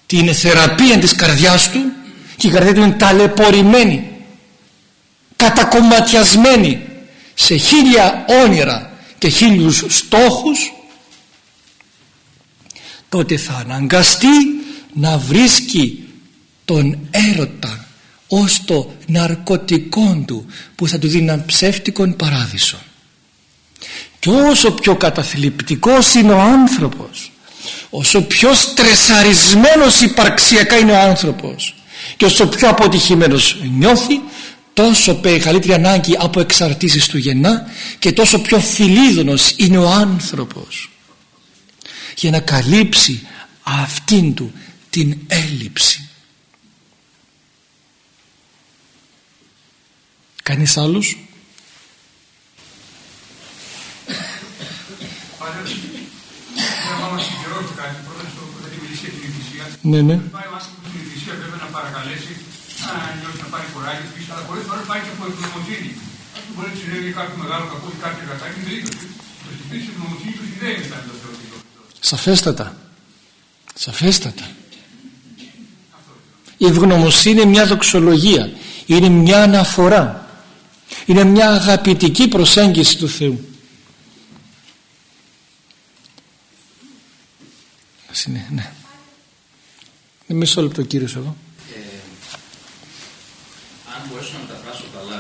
την θεραπεία της καρδιάς του και η καρδιά του είναι ταλαιπωρημένη κατακομματιασμένη σε χίλια όνειρα και χίλιους στόχους τότε θα αναγκαστεί να βρίσκει τον έρωτα ως το ναρκωτικό του που θα του δίνει έναν ψεύτικο παράδεισο. Και όσο πιο καταθλιπτικός είναι ο άνθρωπος όσο πιο στρεσαρισμένος υπαρξιακά είναι ο άνθρωπος και όσο πιο αποτυχημένος νιώθει τόσο μεγαλύτερη ανάγκη από εξαρτήσεις του γεννά και τόσο πιο φιλίδωνος είναι ο άνθρωπος για να καλύψει αυτήν του την έλλειψη Κανείς άλλος; Ναι, ναι. Πάει ο άνθρωπο στην Εκκλησία πρέπει να παρακαλέσει να νιώσει να πάρει κουράγιο πίσω, αλλά πολλέ φορέ πάει και από ευγνωμοσύνη. Αυτό μπορεί να συνέβη κάποιο μεγάλο κακό ή κάποια κατάκη, δεν είναι το στοιχείο της ευγνωμοσύνη τους δεν είναι το Θεό. Σαφέστατα. Σαφέστατα. Η ευγνωμοσύνη είναι μια δοξολογία. Είναι μια αναφορά. Είναι μια αγαπητική προσέγγιση του Θεού. Είναι, ναι. Ε, μισό λεπτό κύριος εδώ. Ε, αν μπορέσω να μεταφράσω καλά,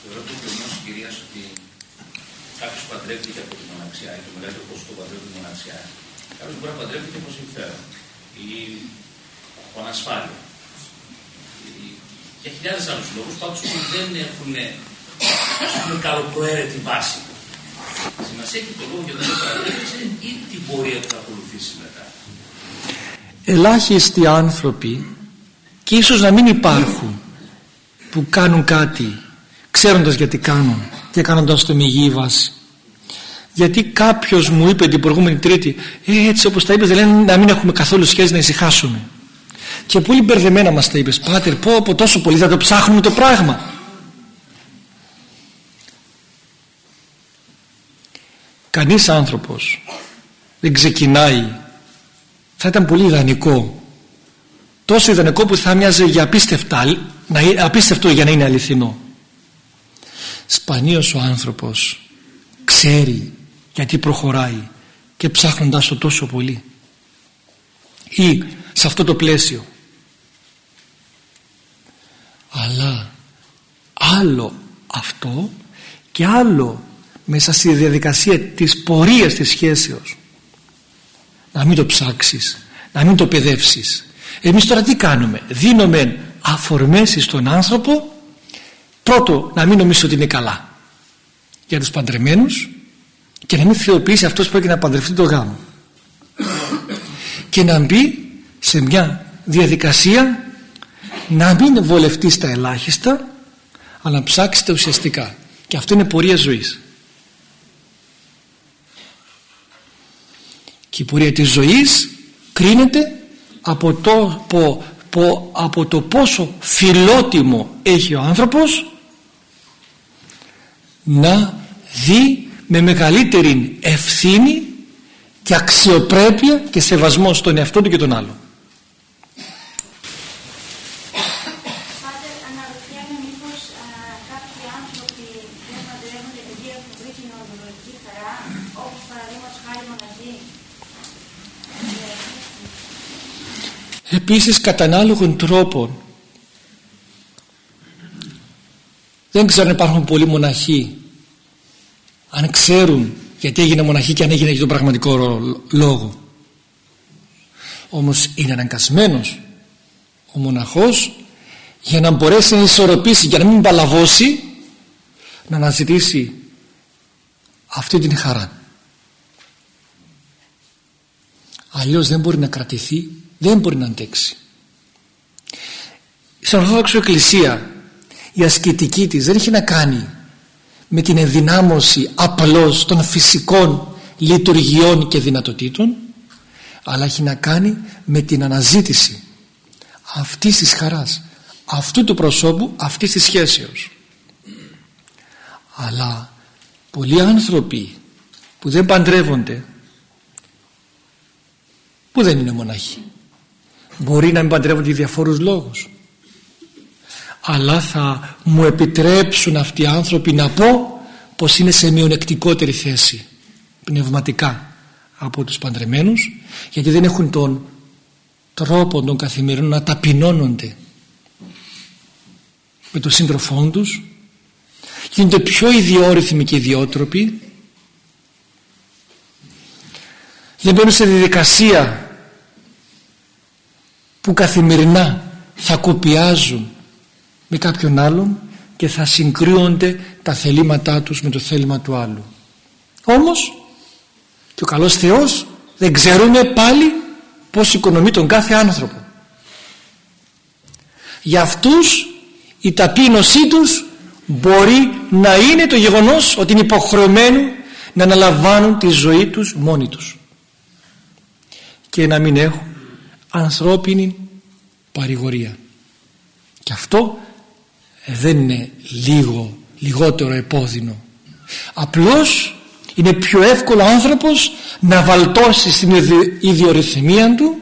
θεωρώ το γεγονός τη κυρίας ότι κάποιος παντρεύτηκε από τη μοναξιά ή το μεγαλύτερο ποσοστό παντρεύεται τη μοναξιά. Κάποιο μπορεί να παντρεύτηκε από συμφέρον ή από ανασφάλεια. Για χιλιάδε άλλου λόγου, πάντω που δεν έχουν πούμε, καλοπροαίρετη βάση. Σημασία έχει το λόγο και δεν το παραδέχεσαι ή την πορεία που θα ακολουθήσει μετά ελάχιστοι άνθρωποι και ίσως να μην υπάρχουν που κάνουν κάτι ξέροντας γιατί κάνουν και κάνοντας το μηγή βάση γιατί κάποιος μου είπε την προηγούμενη τρίτη ε, έτσι όπως τα είπες δεν λένε να μην έχουμε καθόλου σχέση να ησυχάσουμε και πολύ μπερδεμένα μας τα είπες πάτερ πω από τόσο πολύ θα το ψάχνουμε το πράγμα κανείς άνθρωπος δεν ξεκινάει. Θα ήταν πολύ ιδανικό τόσο ιδανικό που θα μοιάζει για απίστευτα, να, απίστευτο για να είναι αληθινό. Σπανίως ο άνθρωπος ξέρει γιατί προχωράει και ψάχνοντάς το τόσο πολύ. Ή σε αυτό το πλαίσιο. Αλλά άλλο αυτό και άλλο μέσα στη διαδικασία της πορείας της σχέσεως. Να μην το ψάξεις να μην το παιδεύσεις. Εμείς τώρα τι κάνουμε; Δίνουμε αφορμές στον άνθρωπο. Πρώτο να μην νομίζεις ότι είναι καλά. Για τους παντρεμένους και να μην θεοποιήσει αυτός που έχει να παντρευτεί το γάμο. Και να μπει σε μια διαδικασία να μην βολευτεί στα ελάχιστα αλλά να ψάξει τα ουσιαστικά. Και αυτό είναι πορεία ζωής. Και η πορεία της ζωής κρίνεται από το, από το πόσο φιλότιμο έχει ο άνθρωπος να δει με μεγαλύτερη ευθύνη και αξιοπρέπεια και σεβασμό στον εαυτό του και τον άλλο. επίσης κατά ανάλογων τρόπων δεν ξέρω αν υπάρχουν πολλοί μοναχοί αν ξέρουν γιατί έγινε μοναχή και αν έγινε για τον πραγματικό λόγο. Όμως είναι αναγκασμένος ο μοναχός για να μπορέσει να ισορροπήσει για να μην παλαβώσει να αναζητήσει αυτή την χαρά. Αλλιώς δεν μπορεί να κρατηθεί δεν μπορεί να αντέξει. Στην Ορθόδοξο Εκκλησία η ασκητική της δεν έχει να κάνει με την ενδυνάμωση απλώς των φυσικών λειτουργιών και δυνατοτήτων αλλά έχει να κάνει με την αναζήτηση αυτής της χαράς αυτού του προσώπου αυτής της σχέσεως. Αλλά πολλοί άνθρωποι που δεν παντρεύονται που δεν είναι μοναχοί μπορεί να μην παντρεύονται για διαφόρους λόγους αλλά θα μου επιτρέψουν αυτοί οι άνθρωποι να πω πως είναι σε μειονεκτικότερη θέση πνευματικά από τους παντρεμένους γιατί δεν έχουν τον τρόπο των καθημερινών να ταπεινώνονται με τον σύντροφό τους. Γίνονται πιο ιδιόρυθμοι και ιδιότροποι. Δεν μπαίνουν σε διαδικασία που καθημερινά θα κοπιάζουν με κάποιον άλλον και θα συγκρίνονται τα θελήματά τους με το θέλημα του άλλου. Όμως και ο καλός Θεός δεν ξέρουμε πάλι πως οικονομεί τον κάθε άνθρωπο. Για αυτούς η ταπείνωσή τους μπορεί να είναι το γεγονός ότι είναι υποχρεωμένοι να αναλαμβάνουν τη ζωή τους μόνοι τους. Και να μην έχουν ανθρώπινη παρηγορία. Και αυτό δεν είναι λίγο λιγότερο επώδυνο. Απλώς είναι πιο εύκολο άνθρωπος να βαλτώσει στην ιδιορυθμία του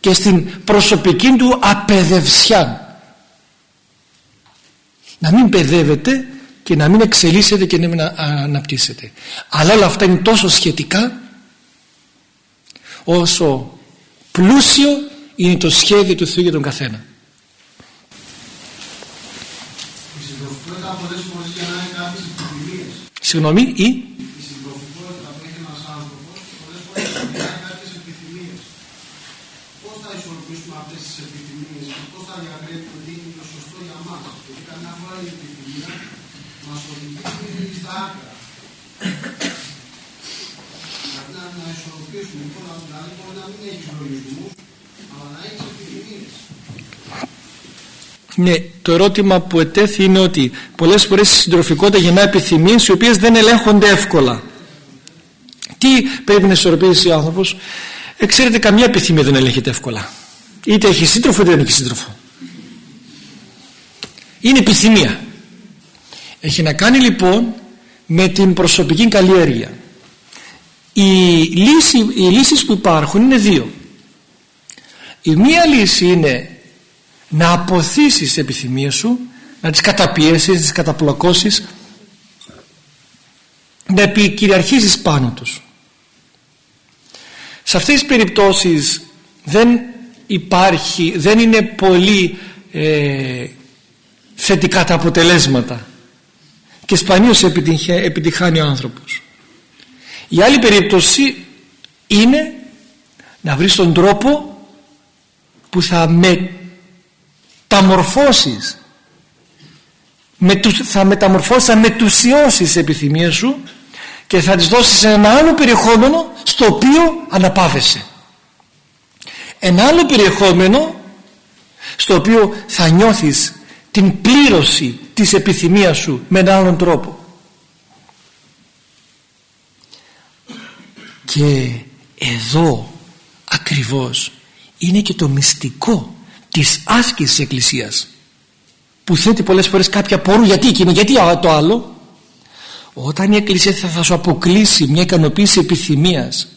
και στην προσωπική του απεδευσιά να μην παιδεύεται και να μην εξελίσσεται και να μην αναπτύσσεται. Αλλά όλα αυτά είναι τόσο σχετικά όσο πλούσιο είναι το σχέδιο του Θεού για τον καθένα Συγγνώμη, ή Ναι, το ερώτημα που ετέθη είναι ότι πολλές φορές η συντροφικότητα γεννά επιθυμίες οι οποίες δεν ελέγχονται εύκολα. Τι πρέπει να ισορροπήσει ο άνθρωπος; Ε, ξέρετε καμία επιθυμία δεν ελέγχεται εύκολα. Είτε έχει σύντροφο είτε δεν έχει σύντροφο. Είναι επιθυμία. Έχει να κάνει λοιπόν με την προσωπική καλλιέργεια. Οι, λύση, οι λύσεις που υπάρχουν είναι δύο. Η μία λύση είναι να αποθήσεις τις επιθυμίες σου να τις καταπιέσεις, να τις καταπλοκώσεις να επικυριαρχήσεις πάνω τους. Σε αυτές τις περιπτώσεις δεν υπάρχει δεν είναι πολύ ε, θετικά τα αποτελέσματα. Και σπανίως επιτυχάνει ο άνθρωπος. Η άλλη περίπτωση είναι να βρεις τον τρόπο που θα με μεταμορφώσεις. Με, θα μεταμορφώσεις, θα μετουσιώσεις τις επιθυμίες σου και θα τις δώσεις ένα άλλο περιεχόμενο στο οποίο αναπάβεσαι ένα άλλο περιεχόμενο στο οποίο θα νιώθεις την πλήρωση της επιθυμίας σου με έναν άλλον τρόπο. Και εδώ ακριβώς είναι και το μυστικό της άσκησης της Εκκλησίας. Που θέτει πολλές φορές κάποια πόρου γιατί εκείνο γιατί το άλλο. Όταν η Εκκλησία θα σου αποκλείσει μια ικανοποίηση επιθυμίας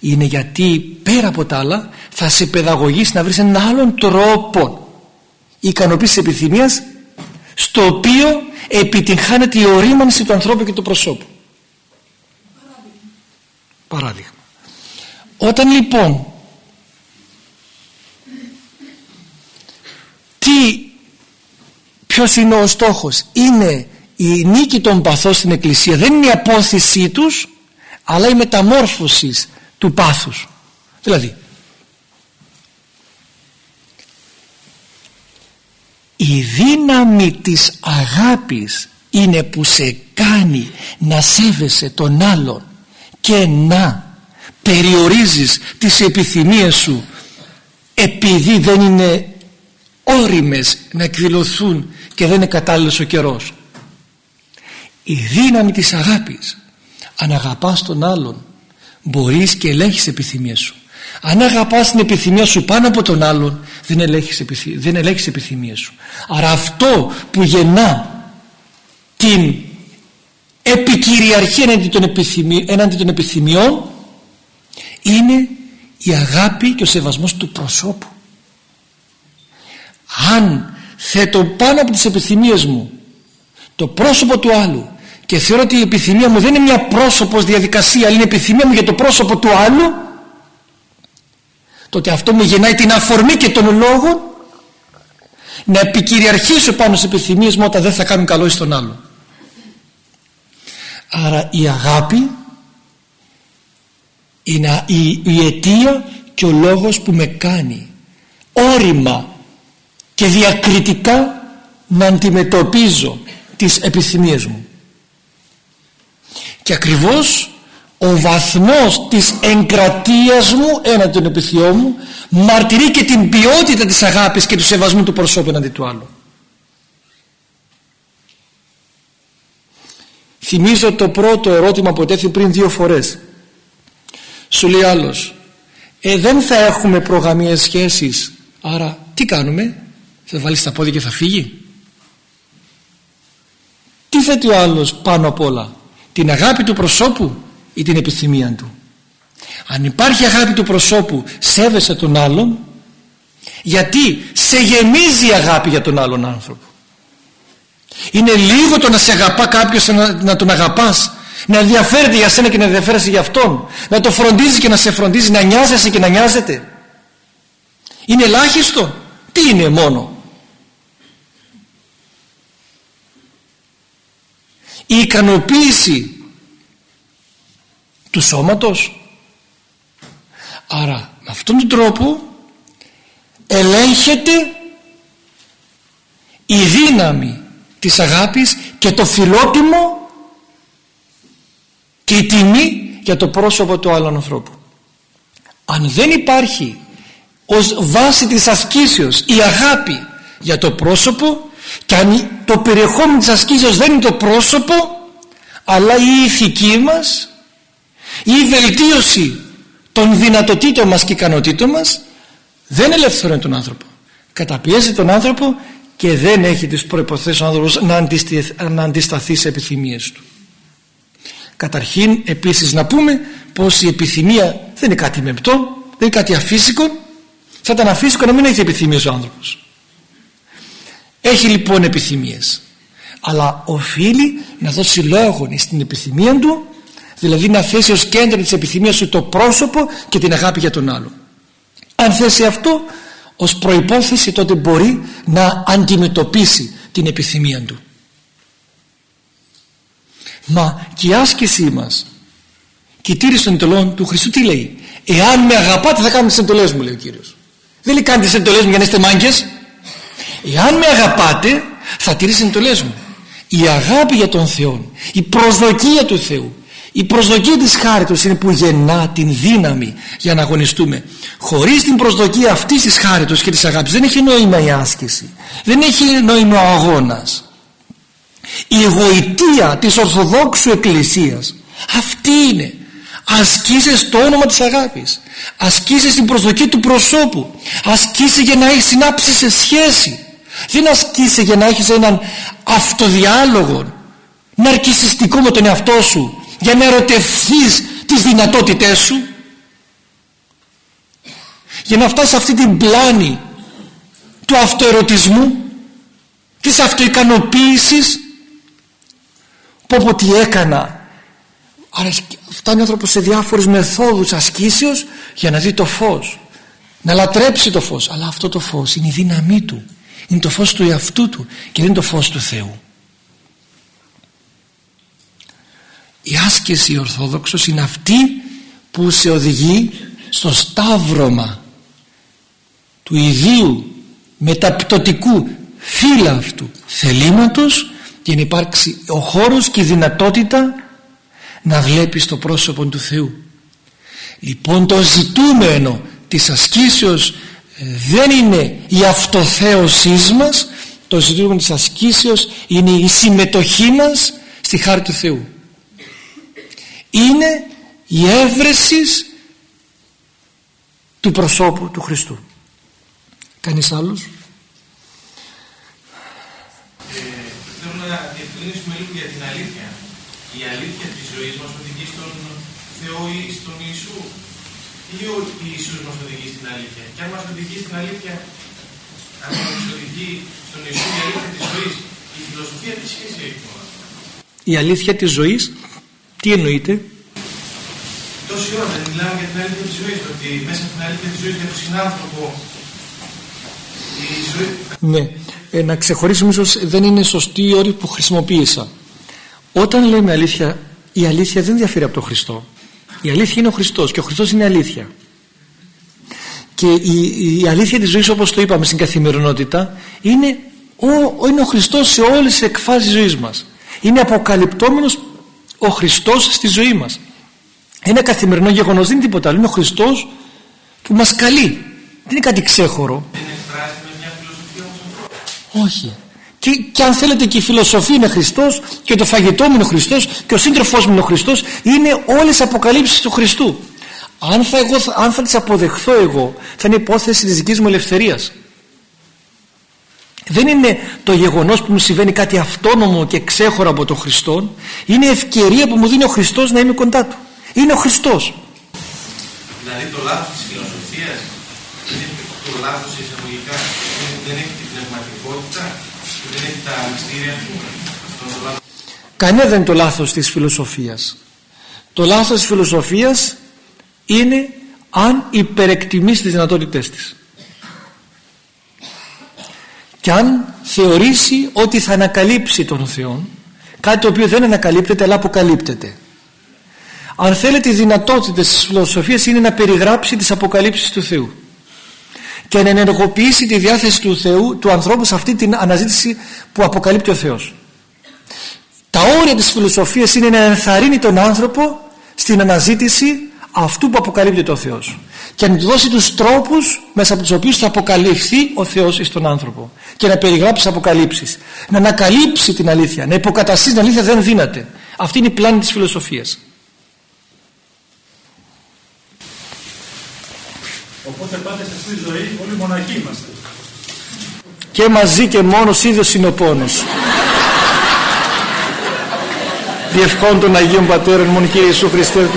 είναι γιατί πέρα από τα άλλα θα σε παιδαγωγήσει να βρεις έναν άλλον τρόπο ικανοποίησης επιθυμίας στο οποίο επιτυγχάνεται η ορίμανση του ανθρώπου και του προσώπου. Παράδειγμα. Όταν λοιπόν τι, ποιος είναι ο στόχος; Είναι η νίκη των παθών στην εκκλησία. Δεν είναι η απόθεσή τους αλλά η μεταμόρφωση του πάθους. Δηλαδή η δύναμη της αγάπης είναι που σε κάνει να σέβεσαι τον άλλον και να περιορίζεις τις επιθυμίες σου επειδή δεν είναι όριμες να εκδηλωθούν και δεν είναι κατάλληλος ο καιρός. Η δύναμη της αγάπης αν αγαπάς τον άλλον μπορείς και ελέγχεις επιθυμίες σου. Αν αγαπάς την επιθυμία σου πάνω από τον άλλον δεν ελέγχεις, επιθυμ... δεν ελέγχεις επιθυμίες σου. Άρα αυτό που γεννά την επικυριαρχία έναντι των, επιθυμι... έναντι των επιθυμιών είναι η αγάπη και ο σεβασμός του προσώπου αν θέτω πάνω από τις επιθυμίες μου το πρόσωπο του άλλου και θεωρώ ότι η επιθυμία μου δεν είναι μια πρόσωπος διαδικασία αλλά είναι επιθυμία μου για το πρόσωπο του άλλου τότε αυτό μου γεννάει την αφορμή και τον λόγο να επικυριαρχήσω πάνω στις επιθυμίες μου όταν δεν θα κάνουν καλό στον άλλο άρα η αγάπη είναι η, η αιτία και ο λόγος που με κάνει όρημα και διακριτικά να αντιμετωπίζω τις επιθυμίες μου. Και ακριβώς ο βαθμός της εγκρατείας μου έναντι των επιθυμιών μου μαρτυρεί και την ποιότητα της αγάπης και του σεβασμού του προσώπου εναντί του άλλου. Θυμίζω το πρώτο ερώτημα που τέθη πριν δύο φορές. Σου λέει άλλος ε δεν θα έχουμε προγαμίες σχέσεις άρα τι κάνουμε; Θα βάλεις τα πόδια και θα φύγει; Τι θέτει ο άλλος πάνω απ' όλα; Την αγάπη του προσώπου ή την επιθυμία του; Αν υπάρχει αγάπη του προσώπου σέβεσαι τον άλλον; Γιατί σε γεμίζει η αγάπη για τον άλλον άνθρωπο; Είναι λίγο το να σε αγαπά κάποιος να, να τον αγαπάς; Να ενδιαφέρεται για σένα και να ενδιαφέρεσαι για αυτόν; Να το φροντίζει και να σε φροντίζει να νοιάζεσαι και να νοιάζεται; Είναι ελάχιστο; Τι είναι μόνο; Η ικανοποίηση του σώματος. Άρα με αυτόν τον τρόπο ελέγχεται η δύναμη της αγάπης και το φιλότιμο και η τιμή για το πρόσωπο του άλλου ανθρώπου. Αν δεν υπάρχει ως βάση της ασκήσεως η αγάπη για το πρόσωπο και αν το περιεχόμενο της ασκήσεως δεν είναι το πρόσωπο αλλά η ηθική μας ή η βελτίωση των δυνατοτήτων μας και ικανοτήτων μας δεν ελευθερώνει τον άνθρωπο. Καταπιέζει τον άνθρωπο και δεν έχει τις προϋποθέσεις ο άνθρωπος να αντισταθεί σε επιθυμίες του. Καταρχήν επίσης να πούμε πως η επιθυμία δεν είναι κάτι μεπτό δεν είναι κάτι αφύσικο. Θα ήταν αφύσικο να μην έχει επιθυμίες ο άνθρωπος έχει λοιπόν επιθυμίες. Αλλά οφείλει να δώσει λόγο στην επιθυμία του δηλαδή να θέσει ως κέντρο της επιθυμίας του το πρόσωπο και την αγάπη για τον άλλο αν θέσει αυτό ως προϋπόθεση τότε μπορεί να αντιμετωπίσει την επιθυμία του. Μα και η άσκησή μας και η τήρηση των εντολών του Χριστού τι λέει; Εάν με αγαπάτε θα κάνετε τις εντολές μου λέει ο Κύριος. Δεν λέει κάντε τις εντολές μου για να είστε μάγκες εάν με αγαπάτε θα τηρήσετε τις εντολές μου. Η αγάπη για τον Θεό η προσδοκία του Θεού η προσδοκία της χάριτος είναι που γεννά την δύναμη για να αγωνιστούμε. Χωρίς την προσδοκία αυτής της χάριτος και της αγάπης δεν έχει νόημα η άσκηση δεν έχει νόημα ο αγώνας. Η εγωιτεία της Ορθοδόξου Εκκλησίας αυτή είναι. Ασκήσεις το όνομα της αγάπης ασκήσεις την προσδοκία του προσώπου ασκήσεις για να έχει συνάψει σε σχέση δεν ασκήσει για να έχεις έναν αυτοδιάλογο ναρκισιστικό με τον εαυτό σου για να ερωτευθείς τις δυνατότητές σου. Για να φτάσεις σε αυτή την πλάνη του αυτοερωτισμού της αυτοικανοποίησης πω πω τι έκανα άρα φτάνει ο άνθρωπος σε διάφορες μεθόδους ασκήσεως για να δει το φως να λατρέψει το φως. Αλλά αυτό το φως είναι η δύναμή του είναι το φως του εαυτού του και δεν είναι το φως του Θεού. Η άσκηση ορθόδοξος είναι αυτή που σε οδηγεί στο σταύρωμα του ιδίου μεταπτωτικού φύλλα αυτού θελήματος και να υπάρξει ο χώρος και η δυνατότητα να βλέπεις το πρόσωπο του Θεού. Λοιπόν το ζητούμενο της ασκήσεως δεν είναι η αυτοθέωσής μας το ζητούμενο της ασκήσεως είναι η συμμετοχή μας στη χάρη του Θεού. Είναι η έβρεσης του προσώπου του Χριστού. Κανείς άλλος; Ε, θέλω να διευκρινίσουμε λίγο για την αλήθεια. Η αλήθεια της ζωής μας οδηγεί στον Θεό ή στον Ιησού; Ή ο Ιησούς μας οδηγεί στην αλήθεια; Και αν μας οδηγεί στην αλήθεια. Αν μας οδηγεί στον Ιησού η αλήθεια της ζωής. Η φιλοσοφία τι σχέση έχει μόνο η αλήθεια της ζωής τι εννοείται; Τόση ώρα δεν μιλάμε για την αλήθεια της ζωής ότι μέσα από την αλήθεια της ζωής για τον συνάνθρωπο η ζωή ναι. Ε, να ξεχωρίσουμε ίσως δεν είναι σωστή η όρη που χρησιμοποίησα. Όταν λέμε αλήθεια η αλήθεια δεν διαφέρει από τον Χριστό. Η αλήθεια είναι ο Χριστός και ο Χριστός είναι αλήθεια και η, η αλήθεια της ζωής όπως το είπαμε στην καθημερινότητα είναι ο, είναι ο Χριστός σε όλες τις εκφάσεις της ζωής μας. Είναι αποκαλυπτόμενος ο Χριστός στη ζωή μας. Ένα καθημερινό γεγονός δεν είναι τίποτα άλλο. Είναι ο Χριστός που μας καλεί. Δεν είναι κάτι ξέχωρο. Δεν εκφράζεται με μια φιλοσοφία όχι. Και, και αν θέλετε και η φιλοσοφία είναι Χριστός και το φαγητό μου είναι ο Χριστός και ο σύντροφός μου είναι ο Χριστός είναι όλες οι αποκαλύψεις του Χριστού αν θα, εγώ, αν θα τις αποδεχθώ εγώ θα είναι υπόθεση της δικής μου ελευθερίας. Δεν είναι το γεγονός που μου συμβαίνει κάτι αυτόνομο και ξέχωρο από τον Χριστό είναι ευκαιρία που μου δίνει ο Χριστός να είμαι κοντά του. Είναι ο Χριστός. Δηλαδή το λάθος της φιλοσοφίας το λάθος εισαγωγικά. Δεν έχει την πνευματικότητα δεν έχει τα μυστήρια του κανένα δεν είναι το λάθος της φιλοσοφίας. Το λάθος της φιλοσοφίας είναι αν υπερεκτιμήσει τις δυνατότητές της. Και αν θεωρήσει ότι θα ανακαλύψει τον Θεό κάτι το οποίο δεν ανακαλύπτεται αλλά αποκαλύπτεται. Αν θέλετε οι δυνατότητες της φιλοσοφίας είναι να περιγράψει τις αποκαλύψεις του Θεού και να ενεργοποιήσει τη διάθεση του Θεού του ανθρώπου σε αυτή την αναζήτηση που αποκαλύπτει ο Θεός. Τα όρια της φιλοσοφίας είναι να ενθαρρύνει τον άνθρωπο στην αναζήτηση αυτού που αποκαλύπτει ο Θεός. Και να του δώσει τους τρόπους μέσα από τους οποίους θα αποκαλυφθεί ο Θεός στον άνθρωπο. Και να περιγράψει αποκαλύψεις. Να ανακαλύψει την αλήθεια. Να υποκαταστήσει την αλήθεια δεν δύναται. Αυτή είναι η πλάνη της φιλοσοφίας. Οπότε πάτε σε αυτή τη ζωή όλοι μοναχοί είμαστε. Και μαζί και μόνος ίδιος είναι ο πόνος. Διευχών των Αγίων Πατέρων, μόνο Κύριε Ιησού Χριστέ,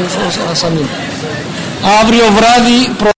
αμήν. Αύριο βράδυ